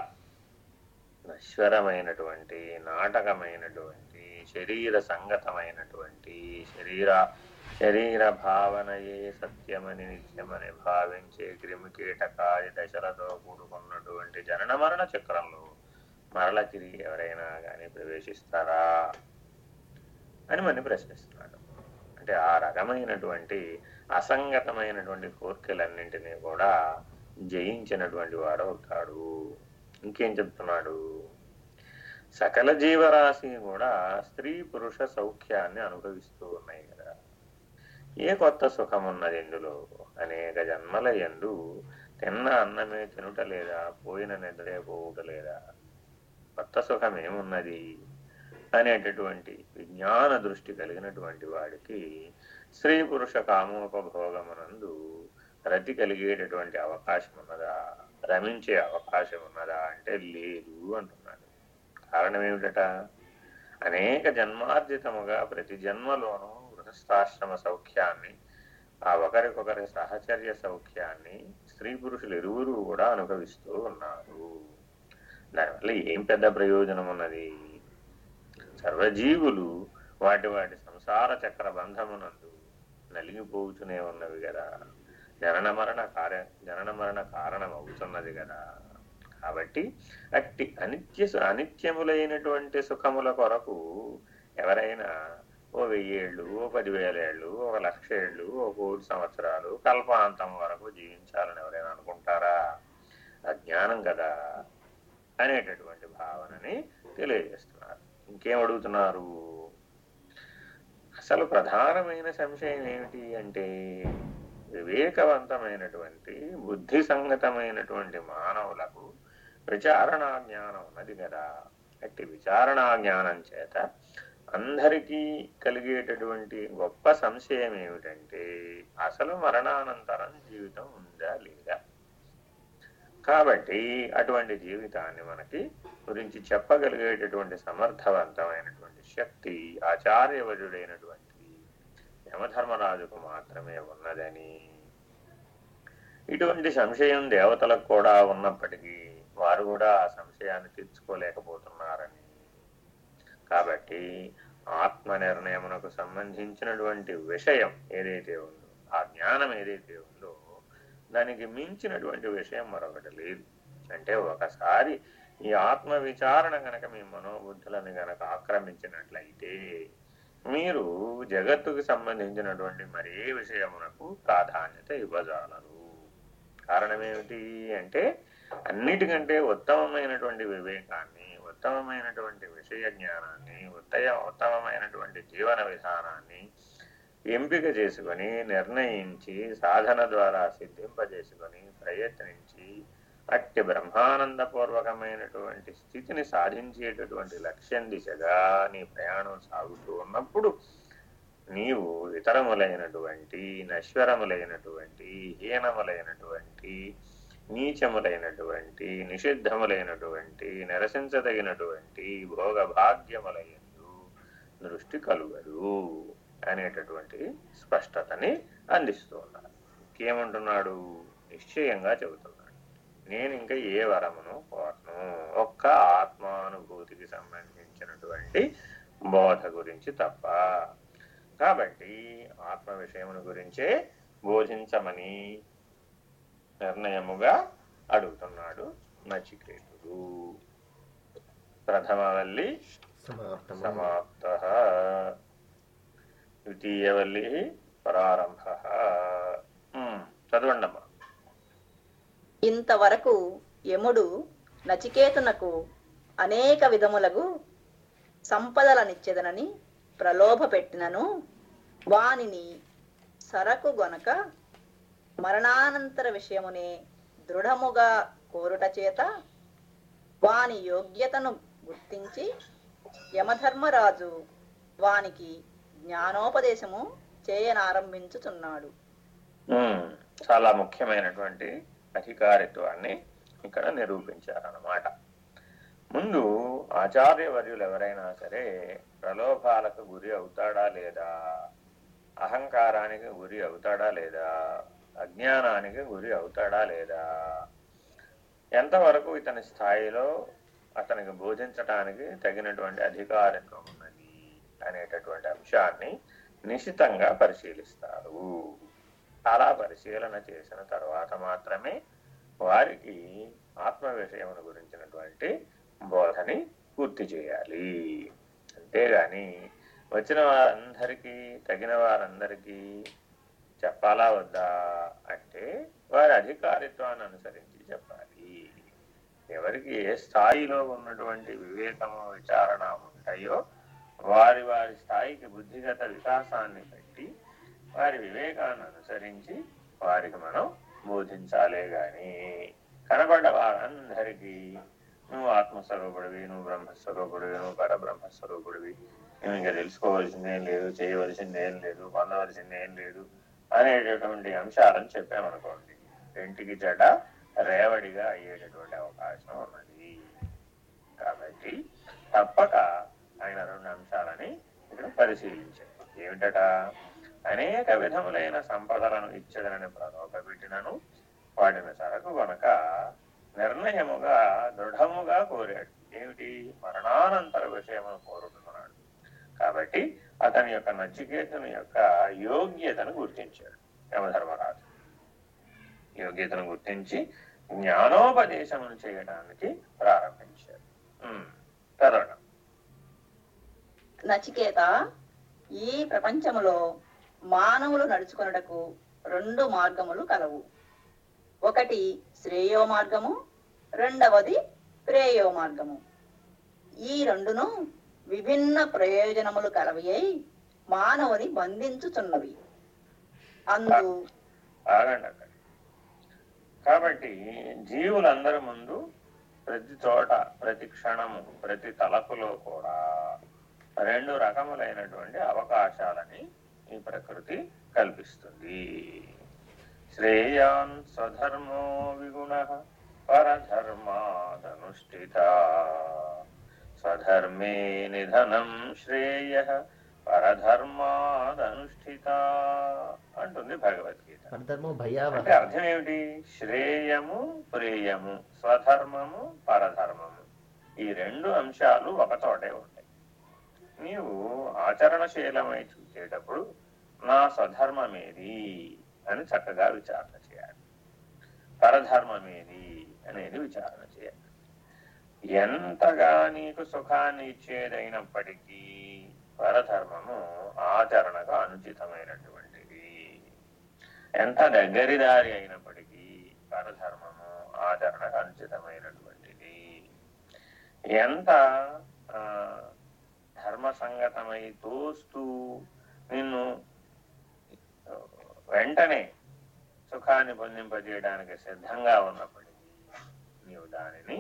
[SPEAKER 1] నశ్వరమైనటువంటి నాటకమైనటువంటి శరీర సంగతమైనటువంటి శరీర శరీర భావనయే సత్యమని నిత్యమని భావించే క్రిమికీటకాది దశలతో కూడుకున్నటువంటి జనన మరణ చక్రంలో మరల తిరిగి ఎవరైనా కానీ ప్రవేశిస్తారా అని మన ప్రశ్నిస్తున్నాడు. అంటే ఆ రకమైనటువంటి అసంగతమైనటువంటి కోర్కెలన్నింటినీ కూడా జయించినటువంటి వాడు అవుతాడు. ఇంకేం చెప్తున్నాడు? సకల జీవరాశి కూడా స్త్రీ పురుష సౌఖ్యాన్ని అనుభవిస్తూ ఉన్నాయి కదా. ఏ కొత్త సుఖం ఉన్నది ఇందులో అనేక జన్మల ఎందు తిన్న అన్నమే తినుట లేదా పోయిన నిద్రే పోవుట లేదా కొత్త సుఖం ఏమున్నది అనేటటువంటి విజ్ఞాన దృష్టి కలిగినటువంటి వాడికి స్త్రీ పురుష కామోపభోగమునందు రతి కలిగేటటువంటి అవకాశం ఉన్నదా రమించే అవకాశం ఉన్నదా అంటే లేదు అంటున్నాడు. కారణం ఏమిటట అనేక జన్మార్జితముగా ప్రతి జన్మలోనూ గృహస్థాశ్రమ సౌఖ్యాన్ని ఆ ఒకరికొకరి సహచర్య సౌఖ్యాన్ని స్త్రీ పురుషులు ఇరువురు కూడా అనుభవిస్తూ ఉన్నారు. దానివల్ల ఏం పెద్ద ప్రయోజనం ఉన్నది సర్వజీవులు వాటి వాటి సంసార చక్ర బంధమునందు నలిగిపోతూనే ఉన్నవి కదా జనన మరణ కార్య జనన మరణ కారణం అవుతున్నది కదా కాబట్టి అట్టి అనిత్య అనిత్యములైనటువంటి సుఖముల కొరకు ఎవరైనా ఓ వెయ్యేళ్ళు ఓ పదివేల ఏళ్ళు ఒక లక్ష ఏళ్ళు ఓ కోటి సంవత్సరాలు కల్పాంతం వరకు జీవించాలని ఎవరైనా అనుకుంటారా? అజ్ఞానం కదా అనేటటువంటి భావనని తెలియజేస్తున్నారు. ఇంకేం అడుగుతున్నారు? అసలు ప్రధానమైన సంశయం ఏమిటి అంటే వివేకవంతమైనటువంటి బుద్ధి సంగతమైనటువంటి మానవులకు విచారణా జ్ఞానం ఉన్నది కదా. అట్టి విచారణా జ్ఞానం చేత అందరికీ కలిగేటటువంటి గొప్ప సంశయం ఏమిటంటే అసలు మరణానంతరం జీవితం ఉందా లేదా? కాబట్టి అటువంటి జీవితాన్ని మనకి గురించి చెప్పగలిగేటటువంటి సమర్థవంతమైనటువంటి శక్తి ఆచార్యవజుడైనటువంటి యమధర్మరాజుకు మాత్రమే ఉన్నదని. ఇటువంటి సంశయం దేవతలకు కూడా ఉన్నప్పటికీ వారు కూడా ఆ సంశయాన్ని తీర్చుకోలేకపోతున్నారని కాబట్టి ఆత్మ నిర్ణయమునకు సంబంధించినటువంటి విషయం ఏదైతే ఉందో ఆ జ్ఞానం ఏదైతే ఉందో దానికి మించినటువంటి విషయం మరొకటి లేదు. అంటే ఒకసారి ఈ ఆత్మ విచారణ గనక మీ మనోబుద్ధులను గనక ఆక్రమించినట్లయితే మీరు జగత్తుకు సంబంధించినటువంటి మరే విషయమునకు ప్రాధాన్యత ఇవ్వజాలరు. కారణం ఏమిటి అంటే అన్నిటికంటే ఉత్తమమైనటువంటి వివేకాన్ని ఉత్తమమైనటువంటి విషయ జ్ఞానాన్ని ఉత్తయ ఉత్తమమైనటువంటి జీవన విధానాన్ని ఎంపిక చేసుకొని నిర్ణయించి సాధన ద్వారా సిద్ధింపజేసుకొని ప్రయత్నించి అట్టి బ్రహ్మానందపూర్వకమైనటువంటి స్థితిని సాధించేటటువంటి లక్ష్యం దిశగా నీ ప్రయాణం సాగుతూ ఉన్నప్పుడు నీవు ఇతరములైనటువంటి నశ్వరములైనటువంటి హీనములైనటువంటి నీచములైనటువంటి నిషిద్ధములైనటువంటి నిరసించదగినటువంటి భోగభాగ్యములయందు దృష్టి కలుగరు అనేటటువంటి స్పష్టతని అందిస్తూ ఉన్నారు. ఇంకేమంటున్నాడు? నిశ్చయంగా చెబుతున్నాడు. నేను ఇంకా ఏ వరమును కోరను ఒక్క ఆత్మానుభూతికి సంబంధించినటువంటి బోధ గురించి తప్ప. కాబట్టి ఆత్మ విషయమును గురించే బోధించమని నిర్ణయముగా అడుగుతున్నాడు నచికేతుడు. ప్రథమవల్లి సమాప్త. ద్వితీయవల్లి ప్రారంభ. చదవండమ్మా.
[SPEAKER 2] ఇంతవరకు యముడు నచికేతునకు అనేక విధములగు సంపదలనిచ్చెదనని ప్రలోభ పెట్టినను వానిని సరకు గొనక మరణానంతర విషయముని దృఢముగా కోరుట చేత వాని యోగ్యతను గుర్తించి యమధర్మరాజు వానికి జ్ఞానోపదేశము చేయనారంభించుచున్నాడు.
[SPEAKER 1] చాలా ముఖ్యమైనటువంటి అధికారిత్వాన్ని ఇక్కడ నిరూపించారన్నమాట. ముందు ఆచార్యవర్యులు ఎవరైనా సరే ప్రలోభాలకు గురి అవుతాడా లేదా? అహంకారానికి గురి అవుతాడా లేదా? అజ్ఞానానికి గురి అవుతాడా లేదా? ఎంతవరకు ఇతని స్థాయిలో అతనికి బోధించటానికి తగినటువంటి అధికారిత్వం ఉన్నది అనేటటువంటి అంశాన్ని నిశితంగా పరిశీలిస్తారు. అలా పరిశీలన చేసిన తర్వాత మాత్రమే వారికి ఆత్మ విషయమును గురించినటువంటి బోధని పూర్తి చేయాలి. అంతేగాని వచ్చిన వారందరికీ తగిన వారందరికీ చెప్పాలా వద్దా అంటే వారి అధికారిత్వాన్ని అనుసరించి చెప్పాలి. ఎవరికి ఏ స్థాయిలో ఉన్నటువంటి వివేకము విచారణ ఉంటాయో వారి వారి స్థాయికి బుద్ధిగత వికాసాన్ని బట్టి వారి వివేకాన్ని అనుసరించి వారికి మనం బోధించాలే గాని కనబడ్డ వారందరికీ నువ్వు ఆత్మస్వరూపుడివి నువ్వు బ్రహ్మస్వరూపుడివి నువ్వు పరబ్రహ్మస్వరూపుడివి. నువ్వు ఇంకా తెలుసుకోవాల్సిందేం లేదు చేయవలసిందేం లేదు పొందవలసిందేం లేదు. అనేటటువంటి అంశాలను చెప్పామనుకోండి. ఇంటికి జడ రేవడిగా అయ్యేటటువంటి అవకాశం ఉన్నది. కాబట్టి తప్పక ఆయన రెండు అంశాలని ఇక్కడ పరిశీలించారు ఏమిటట? అనేక విధములైన సంపదలను ఇచ్చదనని ప్రలోభపెట్టినను వాటిని సరకు గనక నిర్ణయముగా దృఢముగా కోరాడు. ఏమిటి? మరణానంతర విషయమును కోరుకున్నాడు. కాబట్టి అతని యొక్క నచికేతుని యొక్క యోగ్యతను గుర్తించాడు యమధర్మరాజు. యోగ్యతను గుర్తించి జ్ఞానోపదేశమును చేయడానికి ప్రారంభించాడు. చదవడం
[SPEAKER 2] నచికేత ఈ ప్రపంచములో మానవులు నడుచుకొనుటకు రెండు మార్గములు కలవు. ఒకటి శ్రేయో మార్గము రెండవది ప్రేయో మార్గము. ఈ రెండును విభిన్న ప్రయోజనములు కలవి అయి మానవుని బంధించుతున్నవి అందు
[SPEAKER 1] కాబట్టి జీవులందరి ముందు ప్రతి చోట ప్రతి క్షణము ప్రతి తలపులో కూడా రెండు రకములైనటువంటి అవకాశాలని ఈ ప్రకృతి కల్పిస్తుంది. శ్రేయాన్ స్వధర్మో విగుణ పరధర్మాదనుష్ఠిత. స్వధర్మే నిధనం శ్రేయ పరధర్మాదనుష్ఠిత అంటుంది భగవద్గీత. అంటే అర్థం ఏమిటి? శ్రేయము ప్రేయము స్వధర్మము పరధర్మము. ఈ రెండు అంశాలు ఒకచోటే ఉంటాయి. నీవు ఆచరణశీలమై చూసేటప్పుడు నా స్వధర్మమేది అని చక్కగా విచారణ చేయాలి. పరధర్మమేది అనేది విచారణ చేయాలి. ఎంతగా నీకు సుఖాన్ని ఇచ్చేదైనప్పటికీ పరధర్మము ఆచరణకు అనుచితమైనటువంటిది. ఎంత దగ్గరి దారి అయినప్పటికీ పరధర్మము ఆచరణకు అనుచితమైనటువంటిది. ఎంత ఆ, ధర్మ సంగతమై తోస్తూ నిన్ను వెంటనే సుఖాన్ని పొందింపజేయడానికి సిద్ధంగా ఉన్నప్పటికీ నీవు దానిని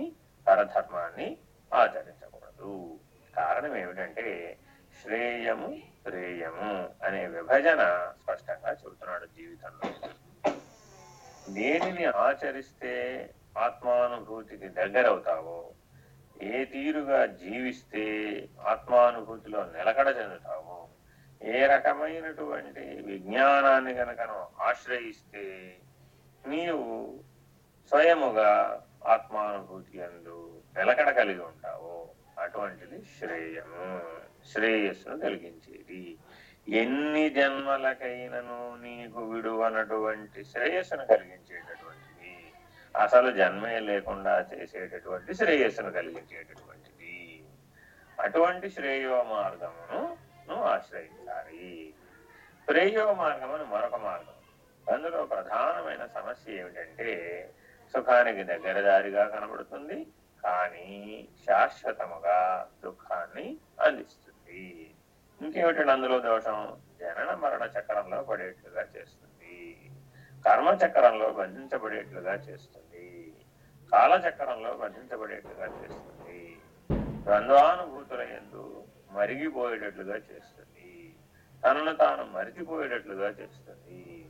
[SPEAKER 1] పరధర్మాన్ని ఆచరించకూడదు. కారణం ఏమిటంటే శ్రేయము ప్రేయము అనే విభజన స్పష్టంగా చెబుతున్నాడు జీవితంలో. దేనిని ఆచరిస్తే ఆత్మానుభూతికి దగ్గరవుతావో ఏ తీరుగా జీవిస్తే ఆత్మానుభూతిలో నిలకడ చెందుతావో ఏ రకమైనటువంటి విజ్ఞానాన్ని గనకను ఆశ్రయిస్తే నీవు స్వయముగా ఆత్మానుభూతి అందు నిలకడ కలిగి ఉంటావో అటువంటిది శ్రేయము. శ్రేయస్సును కలిగించేది. ఎన్ని జన్మలకైనను నీకు విడువనటువంటి శ్రేయస్సును కలిగించేటటువంటిది. అసలు జన్మే లేకుండా చేసేటటువంటి శ్రేయస్సును కలిగించేటటువంటిది. అటువంటి శ్రేయో మార్గమును ఆశ్రయించాలి. ప్రేయో మార్గం అని మరొక మార్గం. అందులో ప్రధానమైన సమస్య ఏమిటంటే సుఖానికి దగ్గర దారిగా కనబడుతుంది. కానీ శాశ్వతముగా దుఃఖాన్ని అందిస్తుంది. ఇంకేమిటంటే అందులో దోషం? జనన మరణ చక్రంలో పడేట్లుగా చేస్తుంది. కర్మ చక్రంలో బంధించబడేట్లుగా చేస్తుంది. కాల చక్రంలో బంధించబడేట్లుగా చేస్తుంది. ద్వంద్వానుభూతుల ఎందు మరిగిపోయేటట్లుగా చేస్తుంది. తనను తాను మరిచిపోయేటట్లుగా చేస్తుంది.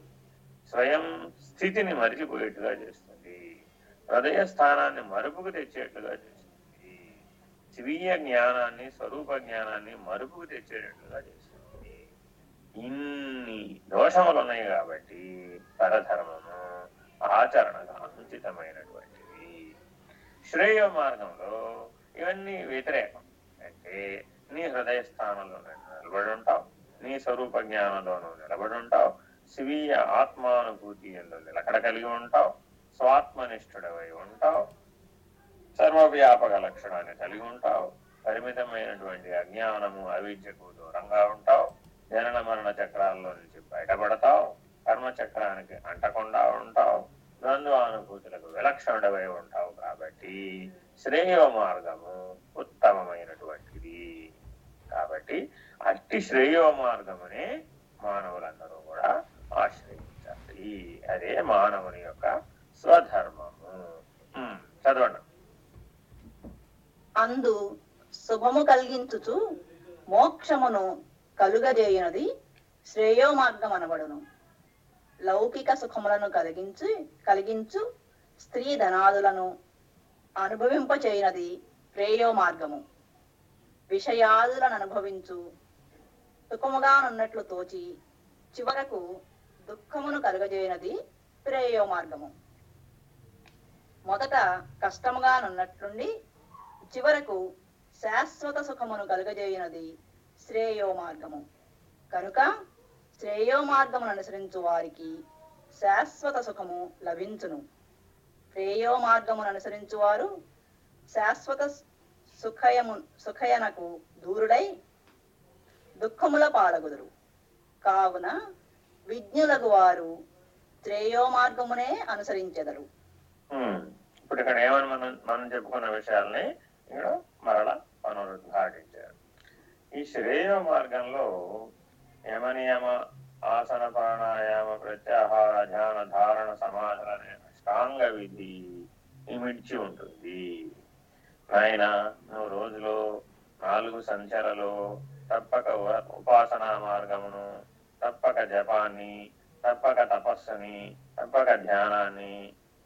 [SPEAKER 1] స్వయం స్థితిని మరిచిపోయేట్టుగా చేస్తుంది. హృదయ స్థానాన్ని మరుపుకు తెచ్చేట్లుగా చేసింది. స్వీయ జ్ఞానాన్ని స్వరూప జ్ఞానాన్ని మరుపుకు తెచ్చేటట్లుగా చేసింది. ఇన్ని దోషములు ఉన్నాయి కాబట్టి పరధర్మము ఆచరణగా అనుచితమైనటువంటివి. శ్రేయ మార్గంలో ఇవన్నీ వ్యతిరేకం. అంటే నీ హృదయ స్థానంలో నిలబడి ఉంటావు నీ స్వరూప జ్ఞానంలోనూ నిలబడి ఉంటావు స్వీయ ఆత్మానుభూతి ఎందు నిలకడ కలిగి ఉంటావు స్వాత్మనిష్ఠుడవై ఉంటావు. సర్వవ్యాపక లక్షణాన్ని కలిగి ఉంటావు. పరిమితమైనటువంటి అజ్ఞానము అవిద్యకు దూరంగా ఉంటావు. జనన మరణ చక్రాల్లో నుంచి బయటపడతావు. కర్మ చక్రానికి అంటకుండా ఉంటావు. ద్వంద్వానుభూతులకు విలక్షణుడవై ఉంటావు కాబట్టి శ్రేయో మార్గము ఉత్తమమైనటువంటిది. కాబట్టి అట్టి శ్రేయో మార్గమునే మానవులందరూ కూడా ఆశ్రయించాలి. అదే మానవుని యొక్క స్వధర్మము చదవండి.
[SPEAKER 2] అందు శుభము కలిగించుచు మోక్షమును కలుగజేయునది శ్రేయో మార్గం అనబడును లౌకిక సుఖములను కలిగించి కలిగించు స్త్రీ ధనాదులను అనుభవింపచేయనది ప్రేయో మార్గము విషయాదులను అనుభవించు సుఖముగానున్నట్లు తోచి చివరకు దుఃఖమును కలుగజేయనది ప్రేయో మార్గము మొదట కష్టముగానున్నట్లుండి చివరకు శాశ్వత సుఖమును కలుగజేయునది శ్రేయో మార్గము. కనుక శ్రేయో మార్గమును అనుసరించు వారికి శాశ్వత సుఖము లభించును. శ్రేయో మార్గమును అనుసరించు వారు శాశ్వత సుఖయము సుఖయనకు దూరుడై దుఃఖముల పాలగుదురు. కావున విజ్ఞులకు వారు శ్రేయో మార్గమునే అనుసరించెదరు.
[SPEAKER 1] ఇప్పుడు ఇక్కడ ఏమని మనం మనం చెప్పుకున్న విషయాల్ని ఇక్కడ మరల పునరుద్ఘాటించారు ఈ శ్రేయ మార్గంలో యమనియమ ఆసన ప్రాణాయామ ప్రత్యాహార ధ్యాన ధారణ సమాధాన అష్టాంగ విధి ఇమిడ్చి ఉంటుంది. నాయన నువ్వు రోజులో నాలుగు సంఖ్యలలో తప్పక ఉపాసనా మార్గమును తప్పక జపాన్ని తప్పక తపస్సుని తప్పక ధ్యానాన్ని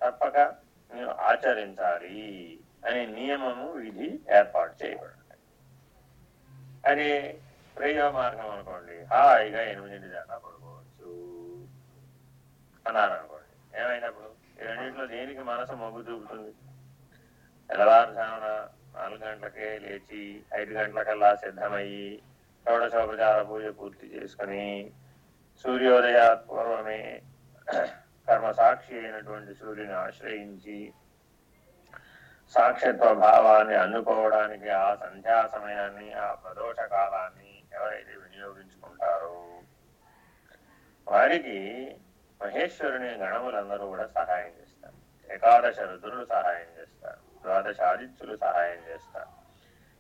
[SPEAKER 1] తప్పక మీరు ఆచరించాలి అనే నియమము విధి ఏర్పాటు చేయబడింది అదే ప్రయోగ మార్గం అనుకోండి. హాయిగా ఎనిమిది దాకా పడుకోవచ్చు. అన్నారు అనుకోండి ఏమైనప్పుడు? ఈ రెండింటిలో దేనికి మనసు మొగ్గు చూపుతుంది? తెల్లవారుజామున నాలుగు గంటలకే లేచి ఐదు గంటలకల్లా సిద్ధమయ్యి షోడశోపచార పూజ పూర్తి చేసుకుని సూర్యోదయ పూర్వమే కర్మ సాక్షి అయినటువంటి సూర్యుని ఆశ్రయించి సాక్షిత్వ భావాన్ని అందుకోవడానికి ఆ సంధ్యా సమయాన్ని ఆ ప్రదోష కాలాన్ని ఎవరైతే వినియోగించుకుంటారో వారికి మహేశ్వరుని గణములందరూ కూడా సహాయం చేస్తారు. ఏకాదశ రుద్రులు సహాయం చేస్తారు. ద్వాదశ ఆదిత్యులు సహాయం చేస్తారు.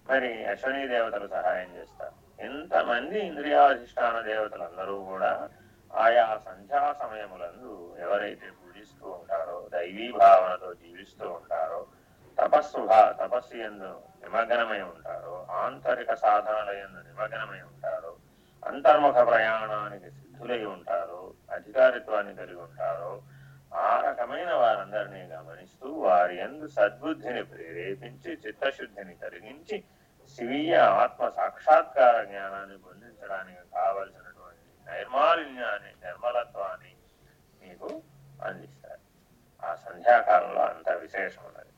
[SPEAKER 1] మరి అశ్వనీ దేవతలు సహాయం చేస్తారు. ఎంతమంది ఇంద్రియాధిష్టాన దేవతలందరూ కూడా ఆయా సంధ్యా సమయములందు ఎవరైతే పూజిస్తూ ఉంటారో దైవీ భావనతో జీవిస్తూ ఉంటారో తపస్సు భా- తపస్సు ఎందు నిమగ్నమై ఉంటారో ఆంతరిక సాధనల ఎందు నిమగ్నమై ఉంటారో అంతర్ముఖ ప్రయాణానికి సిద్ధులై ఉంటారో అధికారిత్వాన్ని కలిగి ఉంటారో ఆ రకమైన వారందరినీ గమనిస్తూ వారి ఎందు సద్బుద్ధిని ప్రేరేపించి చిత్తశుద్ధిని కలిగించి స్వీయ ఆత్మ సాక్షాత్కార జ్ఞానాన్ని పొందించడానికి కావలసిన నైర్మాలిన్యాన్ని నిర్మలత్వాన్ని మీకు అందిస్తారు ఆ సంధ్యాకాలంలో అంత విశేషం ఉన్నది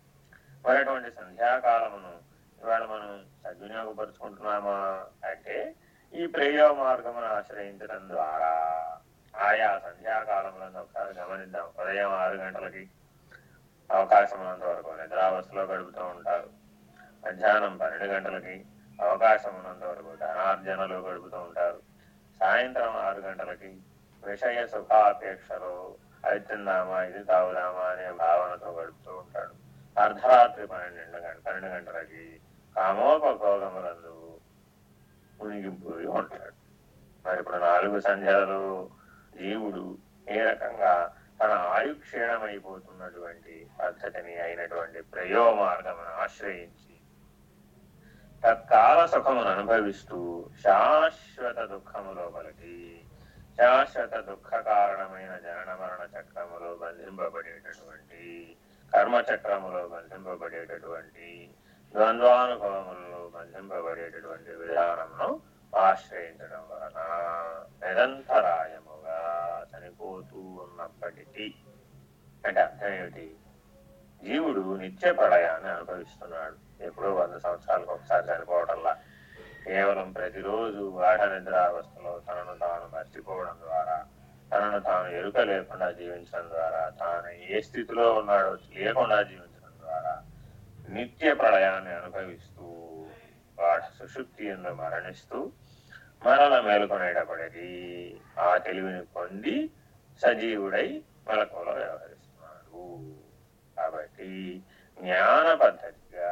[SPEAKER 1] మరి అటువంటి సంధ్యాకాలమును ఇవాళ మనం సద్వినియోగపరుచుకుంటున్నామా అంటే ఈ ప్రయోగ మార్గమును ఆశ్రయించడం ద్వారా ఆయా సంధ్యాకాలంలో ఒకసారి గమనిద్దాం. ఉదయం ఆరు గంటలకి అవకాశం ఉన్నంత వరకు నిద్రావస్థలో గడుపుతూ ఉంటారు. మధ్యాహ్నం పన్నెండు గంటలకి అవకాశం ఉన్నంత వరకు ధనార్జనలో గడుపుతూ ఉంటారు. సాయంత్రం ఆరు గంటలకి విషయ సుఖాపేక్షలో అది తిందామా ఇది తాగుదామా అనే భావనతో గడుపుతూ ఉంటాడు. అర్ధరాత్రి పన్నెండు గంట పన్నెండు గంటలకి కామోపభోగములందు మునిగిపోయి ఉంటాడు. మరి ఇప్పుడు నాలుగు సంధ్యలలో జీవుడు ఏ రకంగా తన ఆయు క్షీణమైపోతున్నటువంటి పద్ధతిని అయినటువంటి ప్రయో మార్గమును ఆశ్రయించి తత్కాల సుఖమును అనుభవిస్తూ శాశ్వత దుఃఖము లోపలికి శాశ్వత దుఃఖ కారణమైన జనన మరణ చక్రములో బంధింపబడేటటువంటి కర్మ చక్రములో బంధింపబడేటటువంటి ద్వంద్వానుభవములలో బంధింపబడేటటువంటి విధానమును ఆశ్రయించడం వలన నిరంతరాయముగా చనిపోతూ ఉన్నప్పటికీ అంటే అర్థం ఏమిటి? జీవుడు నిత్య ప్రళయాన్ని అనుభవిస్తున్నాడు. ఎప్పుడో వంద సంవత్సరాలకు ఒకసారి చనిపోవటంలా కేవలం ప్రతిరోజు గాఢ నిద్రావస్థలో తనను తాను మర్చిపోవడం ద్వారా తనను తాను ఎరుక లేకుండా జీవించడం ద్వారా తాను ఏ స్థితిలో ఉన్నాడో లేకుండా జీవించడం ద్వారా నిత్య ప్రళయాన్ని అనుభవిస్తూ గాఢ సుషుప్తి ఎందు మరణిస్తూ మరల మేలుకొనేటప్పటికి ఆ తెలివిని పొంది సజీవుడై మెలకువలో వ్యవహరిస్తున్నాడు. కాబట్టి జ్ఞాన పద్ధతిగా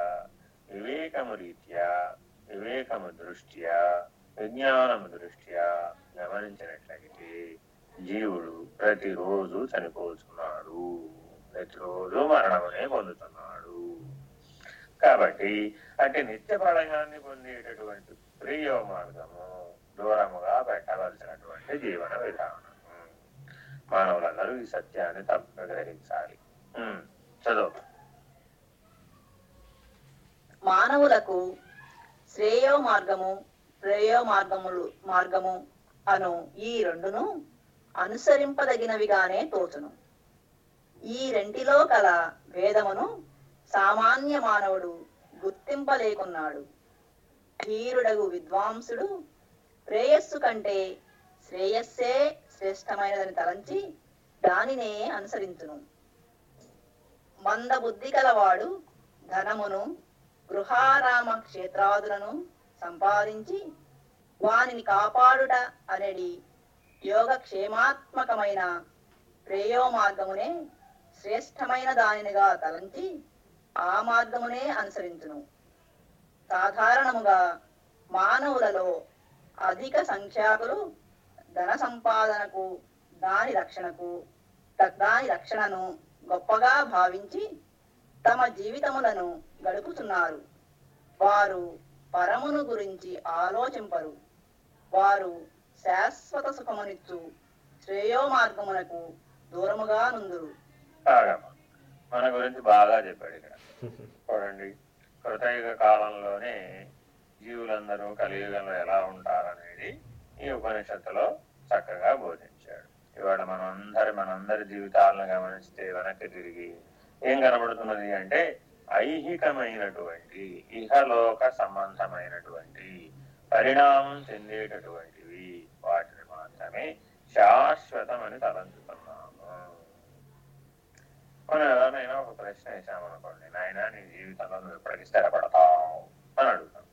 [SPEAKER 1] వివేకము రీత్యా వివేకము దృష్ట్యా విజ్ఞానము దృష్ట్యా గమనించినట్లయితే జీవుడు ప్రతిరోజు చనిపోతున్నాడు. ప్రతిరోజు మరణమునే పొందుతున్నాడు. కాబట్టి అటు నిత్య ప్రళయాన్ని పొందేటటువంటి ప్రియ మార్గము దూరముగా పెట్టవలసినటువంటి జీవన విధానం. మానవులందరూ ఈ సత్యాన్ని తప్పక గ్రహించాలి. చదువు.
[SPEAKER 2] మానవులకు శ్రేయో మార్గము ప్రేయో మార్గములు మార్గము అను ఈ రెండును అనుసరింపదగినవిగానే తోచును. ఈ రెంటిలో కల భేదమును సామాన్య మానవుడు గుర్తింపలేకున్నాడు. ధీరుడగు విద్వాంసుడు ప్రేయస్సు కంటే శ్రేయస్సే శ్రేష్టమైనదని తలంచి దానినే అనుసరించును. మందబుద్ధి కలవాడు ధనమును గృహారామ క్షేత్రాదులను సంపాదించి వానిని కాపాడుట అనేది యోగక్షేమాత్మకమైన ప్రేయో మార్గమునే శ్రేష్టమైన దానినిగా తలంచి ఆ మార్గమునే అనుసరించును. సాధారణముగా మానవులలో అధిక సంఖ్యాకులు ధన సంపాదనకు దాని రక్షణకు దాని రక్షణను గొప్పగా భావించి తమ జీవితములను గడుపుతున్నారు. వారు పరమును గురించి ఆలోచింపరు. వారు శాశ్వత సుఖమునిచ్చు శ్రేయో మార్గమునకు దూరముగా నుందురు.
[SPEAKER 1] మన గురించి బాగా చెప్పాడు ఇక్కడ. చూడండి కృతయుగ కాలంలోనే జీవులందరూ కలియుగంలో ఎలా ఉంటారనేది ఈ ఉపనిషత్తులో చక్కగా బోధించాడు. ఇవాళ మనందరి మనందరి జీవితాలను గమనిస్తే వెనక్కి తిరిగి ఏం కనబడుతున్నది అంటే ఐహికమైనటువంటి ఇహలోక సంబంధమైనటువంటి పరిణామం చెందేటటువంటివి. వాటిని మాత్రమే శాశ్వతమని తలంచుతున్నాము. మనం ఎవరినైనా ఒక ప్రశ్న వేసామనుకోండి నాయన నీ జీవితంలో నువ్వు ఎప్పటికీ స్థిరపడతావు? అని అడుగుతాం.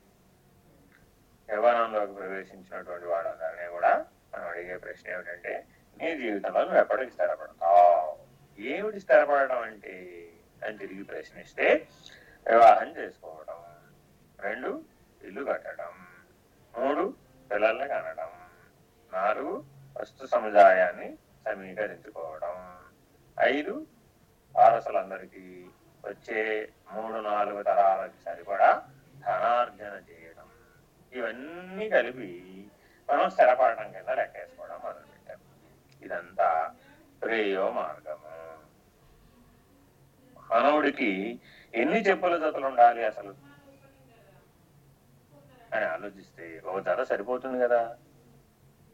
[SPEAKER 1] యవ్వనంలోకి ప్రవేశించినటువంటి వాళ్ళందరినీ కూడా మనం అడిగే ప్రశ్న ఏమిటంటే నీ జీవితంలో నువ్వు ఎప్పటికీ స్థిరపడతావు? ఏమిటి స్థిరపడడం అంటే? అని తిరిగి ప్రశ్నిస్తే వివాహం చేసుకోవడం. రెండు ఇల్లు కట్టడం. మూడు పిల్లల్ని కనడం. నాలుగు వస్తు సముదాయాన్ని సమీకరించుకోవడం. ఐదు వారసులందరికీ వచ్చే మూడు నాలుగు తరాలకి సరిపడా ధనార్జన చేయడం. ఇవన్నీ కలిపి మనం స్థిరపడటం కింద లెక్కేసుకోవడం మొదలుపెట్టాం. ఇదంతా ప్రేయో మార్గము మానవుడికి ఎన్ని చెప్పుల జతలు ఉండాలి అసలు? అని ఆలోచిస్తే ఒక జత సరిపోతుంది కదా.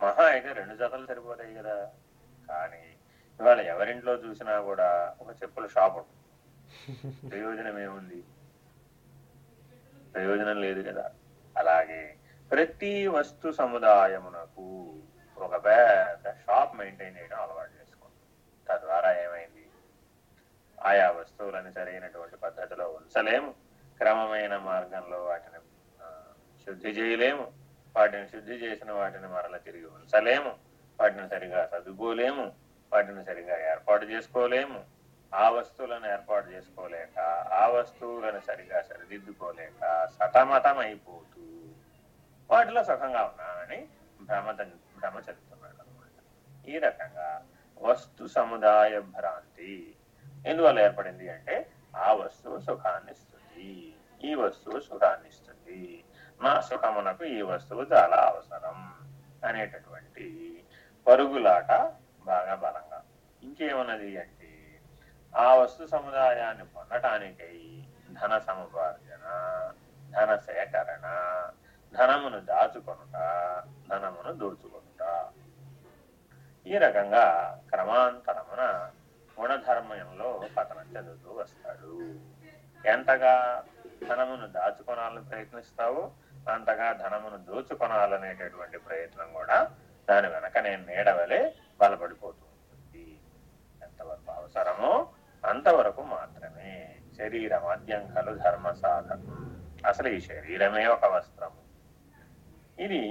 [SPEAKER 1] మహా అయితే రెండు జతలు సరిపోతాయి కదా. కానీ ఇవాళ ఎవరింట్లో చూసినా కూడా ఒక చెప్పుల షాప్ ఉంటుంది. ప్రయోజనం ఏముంది? ప్రయోజనం లేదు కదా. అలాగే ప్రతి వస్తు సముదాయమునకు ఒక పెద్ద షాప్ మెయింటైన్ చేయడం అలవాటు చేసుకోండి. తద్వారా ఏమైంది? ఆయా వస్తువులను సరైనటువంటి పద్ధతిలో ఉంచలేము. క్రమమైన మార్గంలో వాటిని శుద్ధి చేయలేము. వాటిని శుద్ధి చేసిన వాటిని మరల తిరిగి ఉంచలేము. వాటిని సరిగా చదువుకోలేము వాటిని సరిగా ఏర్పాటు చేసుకోలేము. ఆ వస్తువులను ఏర్పాటు చేసుకోలేక ఆ వస్తువులను సరిగా సరిదిద్దుకోలేక సతమతం అయిపోతూ వాటిలో సుఖంగా ఉన్నానని భ్రమ భ్రమ చెందుతున్నాడు అనమాట ఈ రకంగా వస్తు సముదాయ భ్రాంతి ఎందువల్ల ఏర్పడింది అంటే ఆ వస్తువు సుఖాన్ని ఇస్తుంది. ఈ వస్తువు సుఖాన్ని ఇస్తుంది. నా సుఖమునకు ఈ వస్తువు చాలా అవసరం అనేటటువంటి పరుగులాట బాగా బలంగా. ఇంకేమున్నది అంటే ఆ వస్తు సముదాయాన్ని పొందటానికై ధన సముపార్జన ధన సేకరణ ధనమును దాచుకొనుట ధనమును దోచుకొనుట. ఈ రకంగా క్రమాంతరమున గుణధర్మంలో పతనం చెందుతూ వస్తాడు. ఎంతగా ధనమును దాచుకొనాలని ప్రయత్నిస్తావో అంతగా ధనమును దోచుకొనాలనేటటువంటి ప్రయత్నం కూడా దాని వెనక నేను నీడవలే బలపడిపోతూ ఉంటుంది. ఎంతవరకు అవసరమో అంతవరకు మాత్రమే. శరీరం అద్యంకలు ధర్మ సాధనం. అసలు ఈ శరీరమే ఒక వస్త్రము ఇది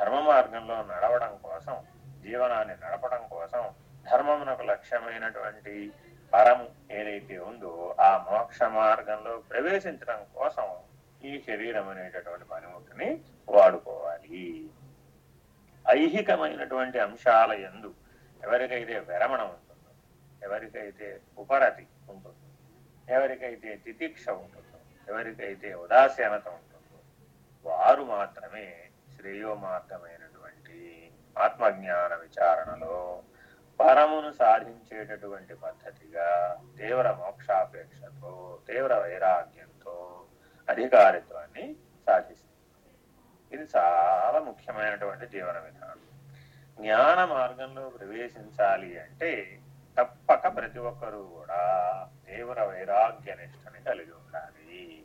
[SPEAKER 1] ధర్మ మార్గంలో నడవడం కోసం జీవనాన్ని నడపడం కోసం ధర్మమునకు లక్ష్యమైనటువంటి పరము ఏదైతే ఉందో ఆ మోక్ష మార్గంలో ప్రవేశించడం కోసం ఈ శరీరం అనేటటువంటి పనిముట్టుని వాడుకోవాలి. ఐహికమైనటువంటి అంశాల ఎందు ఎవరికైతే విరమణ ఉంటుందో ఎవరికైతే ఉపరతి ఉంటుందో ఎవరికైతే తితిక్ష ఉంటుందో ఎవరికైతే ఉదాసీనత ఉంటుందో వారు మాత్రమే శ్రేయోమార్గమైనటువంటి ఆత్మజ్ఞాన విచారణలో పరమును సాధించేటటువంటి పద్ధతిగా తీవ్ర మోక్షాపేక్షతో తీవ్ర వైరాగ్యంతో అధికారిత్వాన్ని సాధిస్తుంది. ఇది చాలా ముఖ్యమైనటువంటి జీవన విధానం. జ్ఞాన మార్గంలో ప్రవేశించాలి అంటే తప్పక ప్రతి ఒక్కరూ కూడా తీవ్ర వైరాగ్య నిష్టని కలిగి ఉండాలి.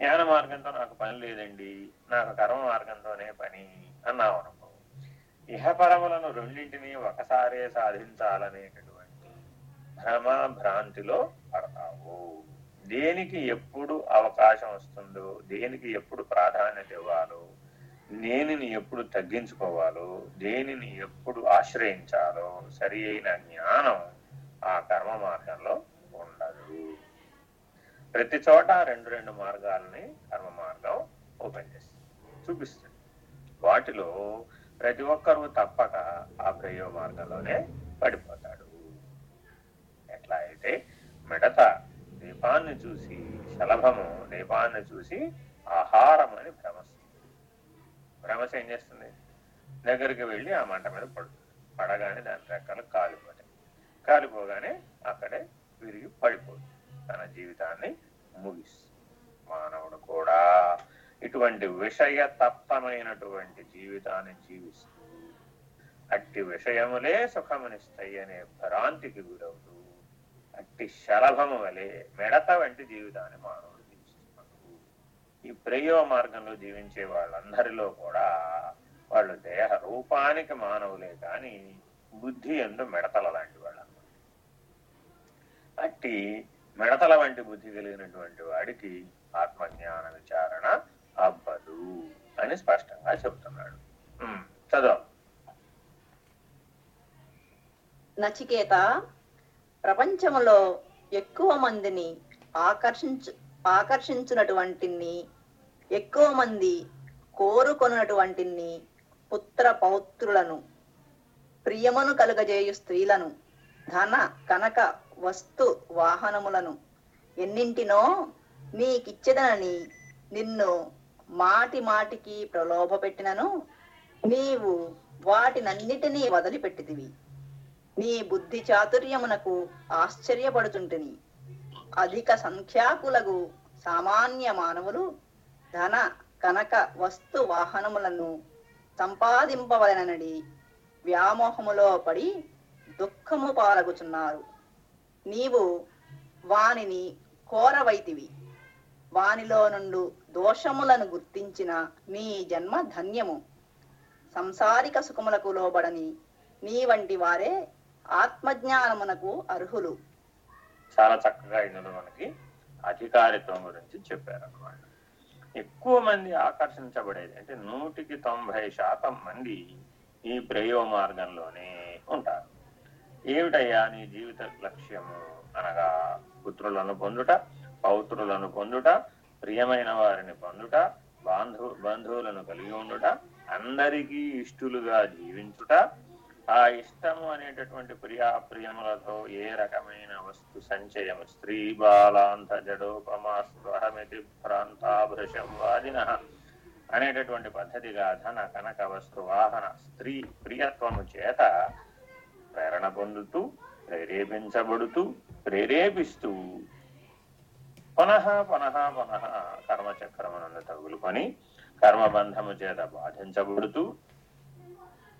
[SPEAKER 1] జ్ఞాన మార్గంతో నాకు పని లేదండి నాకు కర్మ మార్గంతోనే పని అన్నావు ఇహపరములను రెండింటినీ ఒకసారే సాధించాలనేటటువంటి భ్రమ భ్రాంతిలో పడతావు. దేనికి ఎప్పుడు అవకాశం వస్తుందో దేనికి ఎప్పుడు ప్రాధాన్యత ఇవ్వాలో దేనిని ఎప్పుడు తగ్గించుకోవాలో దేనిని ఎప్పుడు ఆశ్రయించాలో సరి అయిన జ్ఞానం ఆ కర్మ మార్గంలో ఉండదు. ప్రతి చోట రెండు రెండు మార్గాలని కర్మ మార్గం ఓపెన్ చేస్తుంది చూపిస్తుంది. వాటిలో ప్రతి ఒక్కరూ తప్పక ఆ ప్రయోగ మార్గంలోనే పడిపోతాడు. ఎట్లా అయితే మిడత దీపాన్ని చూసి శలభము దీపాన్ని చూసి ఆహారం అని భ్రమస్తుంది. భ్రమస ఏం చేస్తుంది? దగ్గరికి వెళ్ళి ఆ మంట మీద పడుతుంది పడగానే దాని రెక్కలు కాలిపోతాయి. కాలిపోగానే అక్కడే విరిగి పడిపోతుంది. తన జీవితాన్ని ముగిస్తుంది. మానవుడు కూడా ఇటువంటి విషయ తప్తమైనటువంటి జీవితాన్ని జీవిస్తూ అట్టి విషయములే సుఖమునిస్తాయి అనే భ్రాంతికి గురవుతూ అట్టి శలభము వలె మెడత వంటి జీవితాన్ని మానవుడు జీవిస్తున్నాడు. ఈ ప్రయోగ మార్గంలో జీవించే వాళ్ళందరిలో కూడా వాళ్ళు దేహ రూపానికి మానవులే కాని బుద్ధి ఎందు మెడతల లాంటి వాళ్ళు అట్టి మెడతల వంటి బుద్ధి కలిగినటువంటి వాడికి ఆత్మజ్ఞాన విచారణ అవ్వదు అని స్పష్టంగా చెబుతున్నాడు. ఉమ్, చదువు.
[SPEAKER 2] నచికేత ప్రపంచములో ఎక్కువ మందిని ఆకర్షించు ఆకర్షించినటువంటి ఎక్కువ మంది కోరుకొనున్నటువంటి పుత్ర పౌత్రులను ప్రియమును కలుగజేయు స్త్రీలను ధన కనక వస్తు వాహనములను ఎన్నింటినో నీకిచ్చెదనని నిన్ను మాటి మాటికి ప్రలోభ పెట్టినను నీవు వాటినన్నిటినీ వదిలిపెట్టితివి. నీ బుద్ధి చాతుర్యమునకు ఆశ్చర్యపడుతుంటిని అధిక సంఖ్యాకులకు సామాన్య మానవులు ధన కనక వస్తు వాహనములను సంపాదింపవలనడి వ్యామోహములో పడి దుఃఖము పాలగుచున్నారు. నీవు వానిని కోరవైతివి. వానిలో నుండు దోషములను గుర్తించిన నీ జన్మ ధన్యము. సంసారిక సుఖములకు లోబడని నీ వంటి వారే ఆత్మజ్ఞానమునకు అర్హులు.
[SPEAKER 1] చాలా చక్కగా ఇందులో మనకి. అధికారిత్వం గురించి చెప్పారన్నమాట. ఎక్కువ మంది ఆకర్షించబడేది అంటే నూటికి తొంభై శాతం మంది ఈ ప్రయోగ మార్గంలోనే ఉంటారు. ఏమిటయ్యా నీ జీవిత లక్ష్యము అనగా పుత్రులను పొందుట పౌత్రులను పొందుట ప్రియమైన వారిని పొందుట బాంధు బంధువులను కలిగి ఉండుట అందరికీ ఇష్టలుగా జీవించుట. ఆ ఇష్టము అనేటటువంటి ప్రియాప్రియములతో ఏ రకమైన వస్తు సంచయము? స్త్రీ బాలాంత జడోపమాస్వహమితి భ్రాంతాభృషం వాదిన అనేటటువంటి పద్ధతిగా ధన కనక వస్తు వాహన స్త్రీ ప్రియత్వము చేత ప్రేరణ పొందుతూ ప్రేరేపించబడుతూ ప్రేరేపిస్తూ పునః పునః పునః. కర్మచక్రమునందు తగులుకొని కర్మబంధము చేత బాధించబడుతూ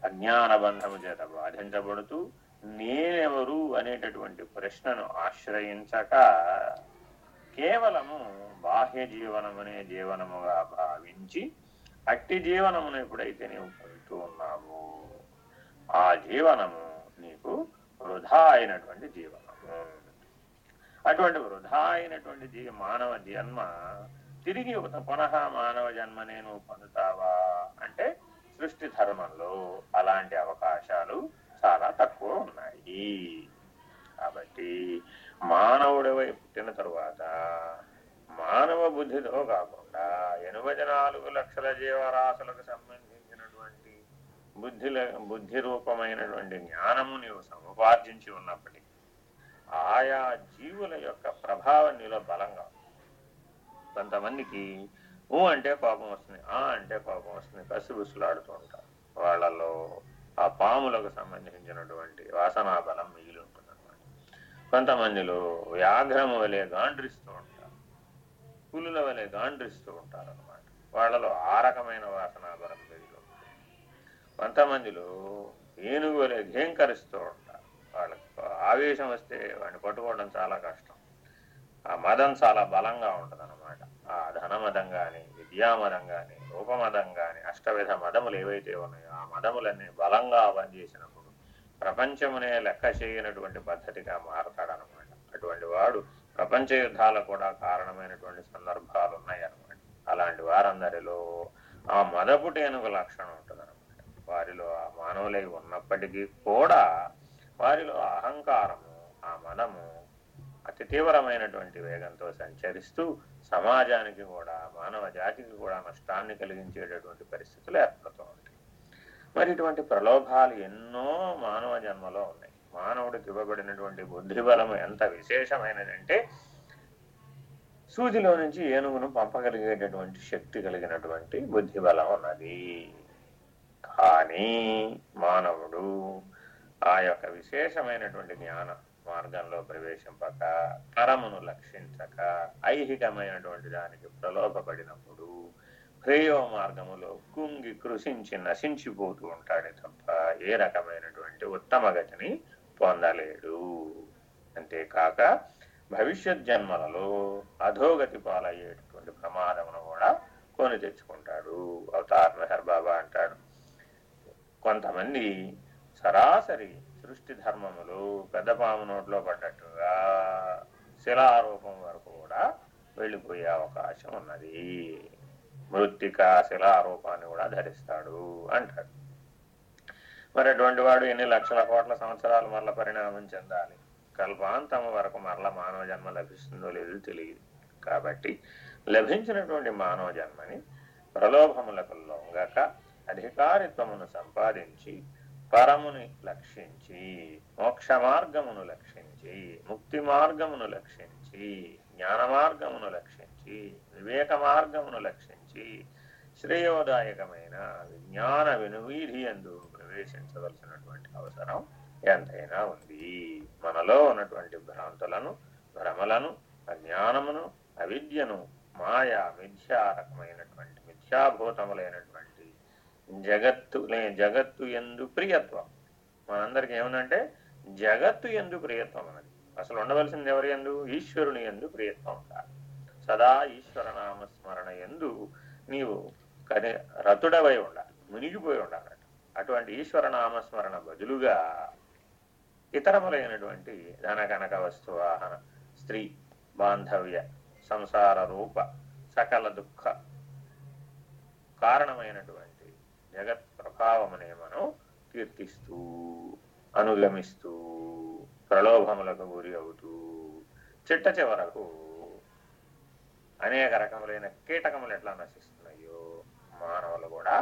[SPEAKER 1] అజ్ఞాన బంధము చేత బాధించబడుతూ నేనెవరు అనేటటువంటి ప్రశ్నను ఆశ్రయించక కేవలము బాహ్య జీవనమనే జీవనముగా భావించి అట్టి జీవనమును ఎప్పుడైతే నీవు పొందుతూ ఉన్నావు ఆ జీవనము నీకు వృధా అయినటువంటి జీవనం. అటువంటి వృధా అయినటువంటి జీ మానవ జన్మ తిరిగి ఒక పునః మానవ జన్మ నేను పొందుతావా? అంటే సృష్టి ధర్మంలో అలాంటి అవకాశాలు చాలా తక్కువ ఉన్నాయి. కాబట్టి మానవుడివై పుట్టిన తరువాత మానవ బుద్ధితో కాకుండా ఎనభై నాలుగు లక్షల జీవరాశులకు సంబంధించినటువంటి బుద్ధి బుద్ధి రూపమైనటువంటి జ్ఞానము నీవు సముపార్జించి ఉన్నప్పటికీ ఆయా జీవుల యొక్క ప్రభావం నీలో బలంగా ఉంది. కొంతమందికి ఊ అంటే కోపం వస్తుంది ఆ అంటే కోపం వస్తుంది కసిబుసులాడుతూ ఉంటారు. వాళ్ళలో ఆ పాములకు సంబంధించినటువంటి వాసనా బలం మిగిలి ఉంటుంది అనమాట కొంతమందిలో వ్యాఘ్రము వలె గాండ్రిస్తూ ఉంటారు పులుల వలె గాండ్రిస్తూ ఉంటారు అనమాట వాళ్ళలో ఆ రకమైన వాసనా బలం మిగిలి ఉంటుంది. కొంతమందిలో ఏనుగు వలె ఘేంకరిస్తూ ఉంటారు వాళ్ళకి ఆవేశం వస్తే వాడిని పట్టుకోవడం చాలా కష్టం. ఆ మదం చాలా బలంగా ఉంటుంది అనమాట ఆ ధనమదం కానీ విద్యామదం కానీ రూపమదం కానీ అష్టవిధ మదములు ఏవైతే ఉన్నాయో ఆ మదములన్నీ బలంగా పనిచేసినప్పుడు ప్రపంచమునే లెక్క చేయనటువంటి పద్ధతిగా మారతాడనమాట అటువంటి వాడు ప్రపంచ యుద్ధాలకు కూడా కారణమైనటువంటి సందర్భాలు ఉన్నాయన్నమాట అలాంటి వారందరిలో ఆ మదపుటేనుగు లక్షణం ఉంటుందన్నమాట. వారిలో ఆ మానవులై ఉన్నప్పటికీ కూడా వారిలో అహంకారము ఆ మనము అతి తీవ్రమైనటువంటి వేగంతో సంచరిస్తూ సమాజానికి కూడా మానవ జాతికి కూడా నష్టాన్ని కలిగించేటటువంటి పరిస్థితులు ఏర్పడుతూ ఉంటాయి మరి ఇటువంటి ప్రలోభాలు ఎన్నో మానవ జన్మలో ఉన్నాయి. మానవుడికి ఇవ్వబడినటువంటి బుద్ధి బలము ఎంత విశేషమైనదంటే సూదిలో నుంచి ఏనుగును పంపగలిగేటటువంటి శక్తి కలిగినటువంటి బుద్ధి బలం ఉన్నది. కానీ మానవుడు ఆ యొక్క విశేషమైనటువంటి జ్ఞాన మార్గంలో ప్రవేశింపక పరమును లక్షించక ఐహికమైనటువంటి దానికి ప్రలోభపడినప్పుడు ప్రేయో మార్గములో కుంగి కృషించి నశించిపోతూ ఉంటాడే తప్ప ఏ రకమైనటువంటి ఉత్తమ గతిని పొందలేడు. అంతేకాక భవిష్యత్ జన్మలలో అధోగతి పాలయ్యేటటువంటి ప్రమాదమును కూడా కొని తెచ్చుకుంటాడు. అవతార్ మెహర్ బాబా అంటాడు. కొంతమంది సరాసరి సృష్టి ధర్మములు పెద్ద పాము నోట్లో పడ్డట్టుగా శిలారూపం వరకు కూడా వెళ్ళిపోయే అవకాశం ఉన్నది. మృత్తిక శిలారూపాన్ని కూడా ధరిస్తాడు అంటాడు. మరి అటువంటి వాడు ఎన్ని లక్షల కోట్ల సంవత్సరాలు మరల పరిణామం చెందాలి? కల్పాంతం వరకు మరల మానవ జన్మ లభిస్తుందో లేదో తెలియదు. కాబట్టి లభించినటువంటి మానవ జన్మని ప్రలోభములకు లొంగక అధికారిత్వమును సంపాదించి పరముని లక్షించి మోక్ష మార్గమును లక్షించి ముక్తి మార్గమును లక్షించి జ్ఞాన మార్గమును లక్షించి వివేక మార్గమును లక్షించి శ్రేయోదాయకమైన విజ్ఞాన వినువీధి ఎందు ప్రవేశించవలసినటువంటి అవసరం ఎంతైనా ఉంది. మనలో ఉన్నటువంటి భ్రాంతులను భ్రమలను అజ్ఞానమును అవిద్యను మాయా మిథ్యా రకమైనటువంటి మిథ్యాభూతములైనటువంటి జగత్తు లే జగత్తు ఎందు ప్రియత్వం. మనందరికి ఏమనంటే జగత్తు ఎందు ప్రియత్వం అన్నది అసలు ఉండవలసింది ఎవరి ఎందు? ఈశ్వరుని ఎందు ప్రియత్వం ఉండాలి. సదా ఈశ్వర నామస్మరణ ఎందు నీవు కని రతుడవై ఉండాలి మునిగిపోయి ఉండాలట. అటువంటి ఈశ్వర నామస్మరణ బదులుగా ఇతరములైనటువంటి ధనకనక వస్తువాహన స్త్రీ బాంధవ్య సంసార రూప సకల దుఃఖ కారణమైనటువంటి జగత్ ప్రభావమనే మనం కీర్తిస్తూ అనుగమిస్తూ ప్రలోభములకు గురి అవుతూ చిట్ట చివరకు అనేక రకములైన కీటకములు ఎట్లా నశిస్తున్నాయో మానవులు కూడా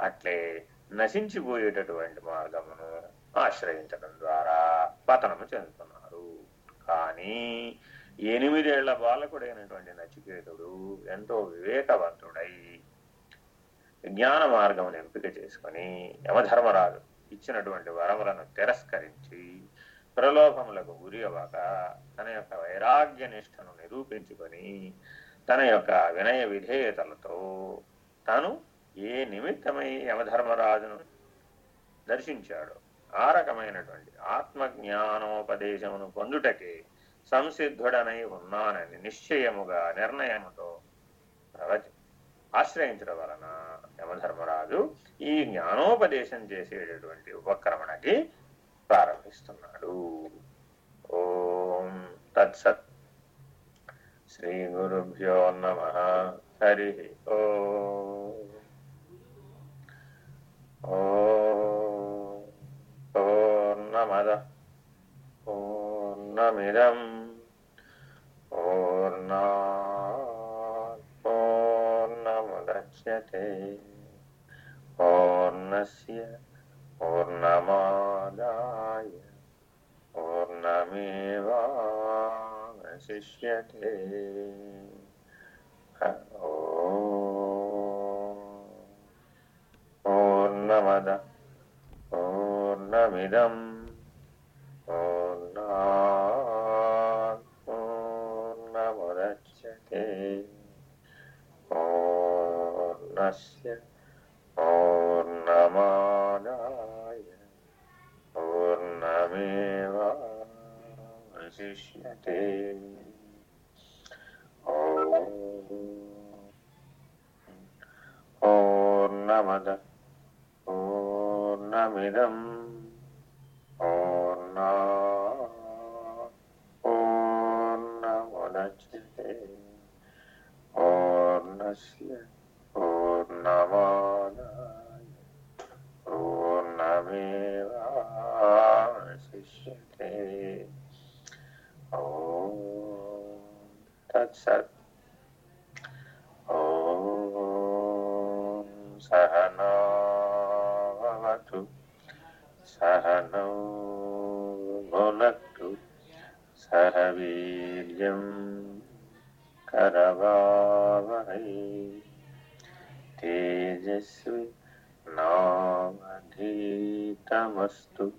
[SPEAKER 1] అట్లే నశించిపోయేటటువంటి మార్గమును ఆశ్రయించడం ద్వారా పతనము చెందుతున్నారు. కానీ ఎనిమిదేళ్ళ బాలకుడైనటువంటి నచికేతుడు ఎంతో వివేకవంతుడై జ్ఞాన మార్గం ఎంపిక చేసుకొని యమధర్మరాజు ఇచ్చినటువంటి వరములను తిరస్కరించి ప్రలోభములకు గురి అవ్వక తన యొక్క వైరాగ్య నిష్టను నిరూపించుకొని తన యొక్క వినయ విధేయతలతో తను ఏ నిమిత్తమై యమధర్మరాజును దర్శించాడు ఆ రకమైనటువంటి ఆత్మజ్ఞానోపదేశమును పొందుటకే సంసిద్ధుడనై ఉన్నానని నిశ్చయముగా నిర్ణయముతో ప్రవచి ఆశ్రయించడం వలన యమధర్మరాజు ఈ జ్ఞానోపదేశం చేసేటటువంటి ఉపక్రమణకి ప్రారంభిస్తున్నాడు. ఓం తత్సత్. శ్రీ గురుభ్యో నమ. హరి ఓ. పూర్ణమద పూర్ణమిదం పూర్ణా ओर्णमादाय ऊर्णमेवाशिष्यते क ओर्णमद पूर्णमिदम् పూర్ణమేవాశిష్యతే పూర్ణమద పూర్ణమిదం పూర్ణా vastu.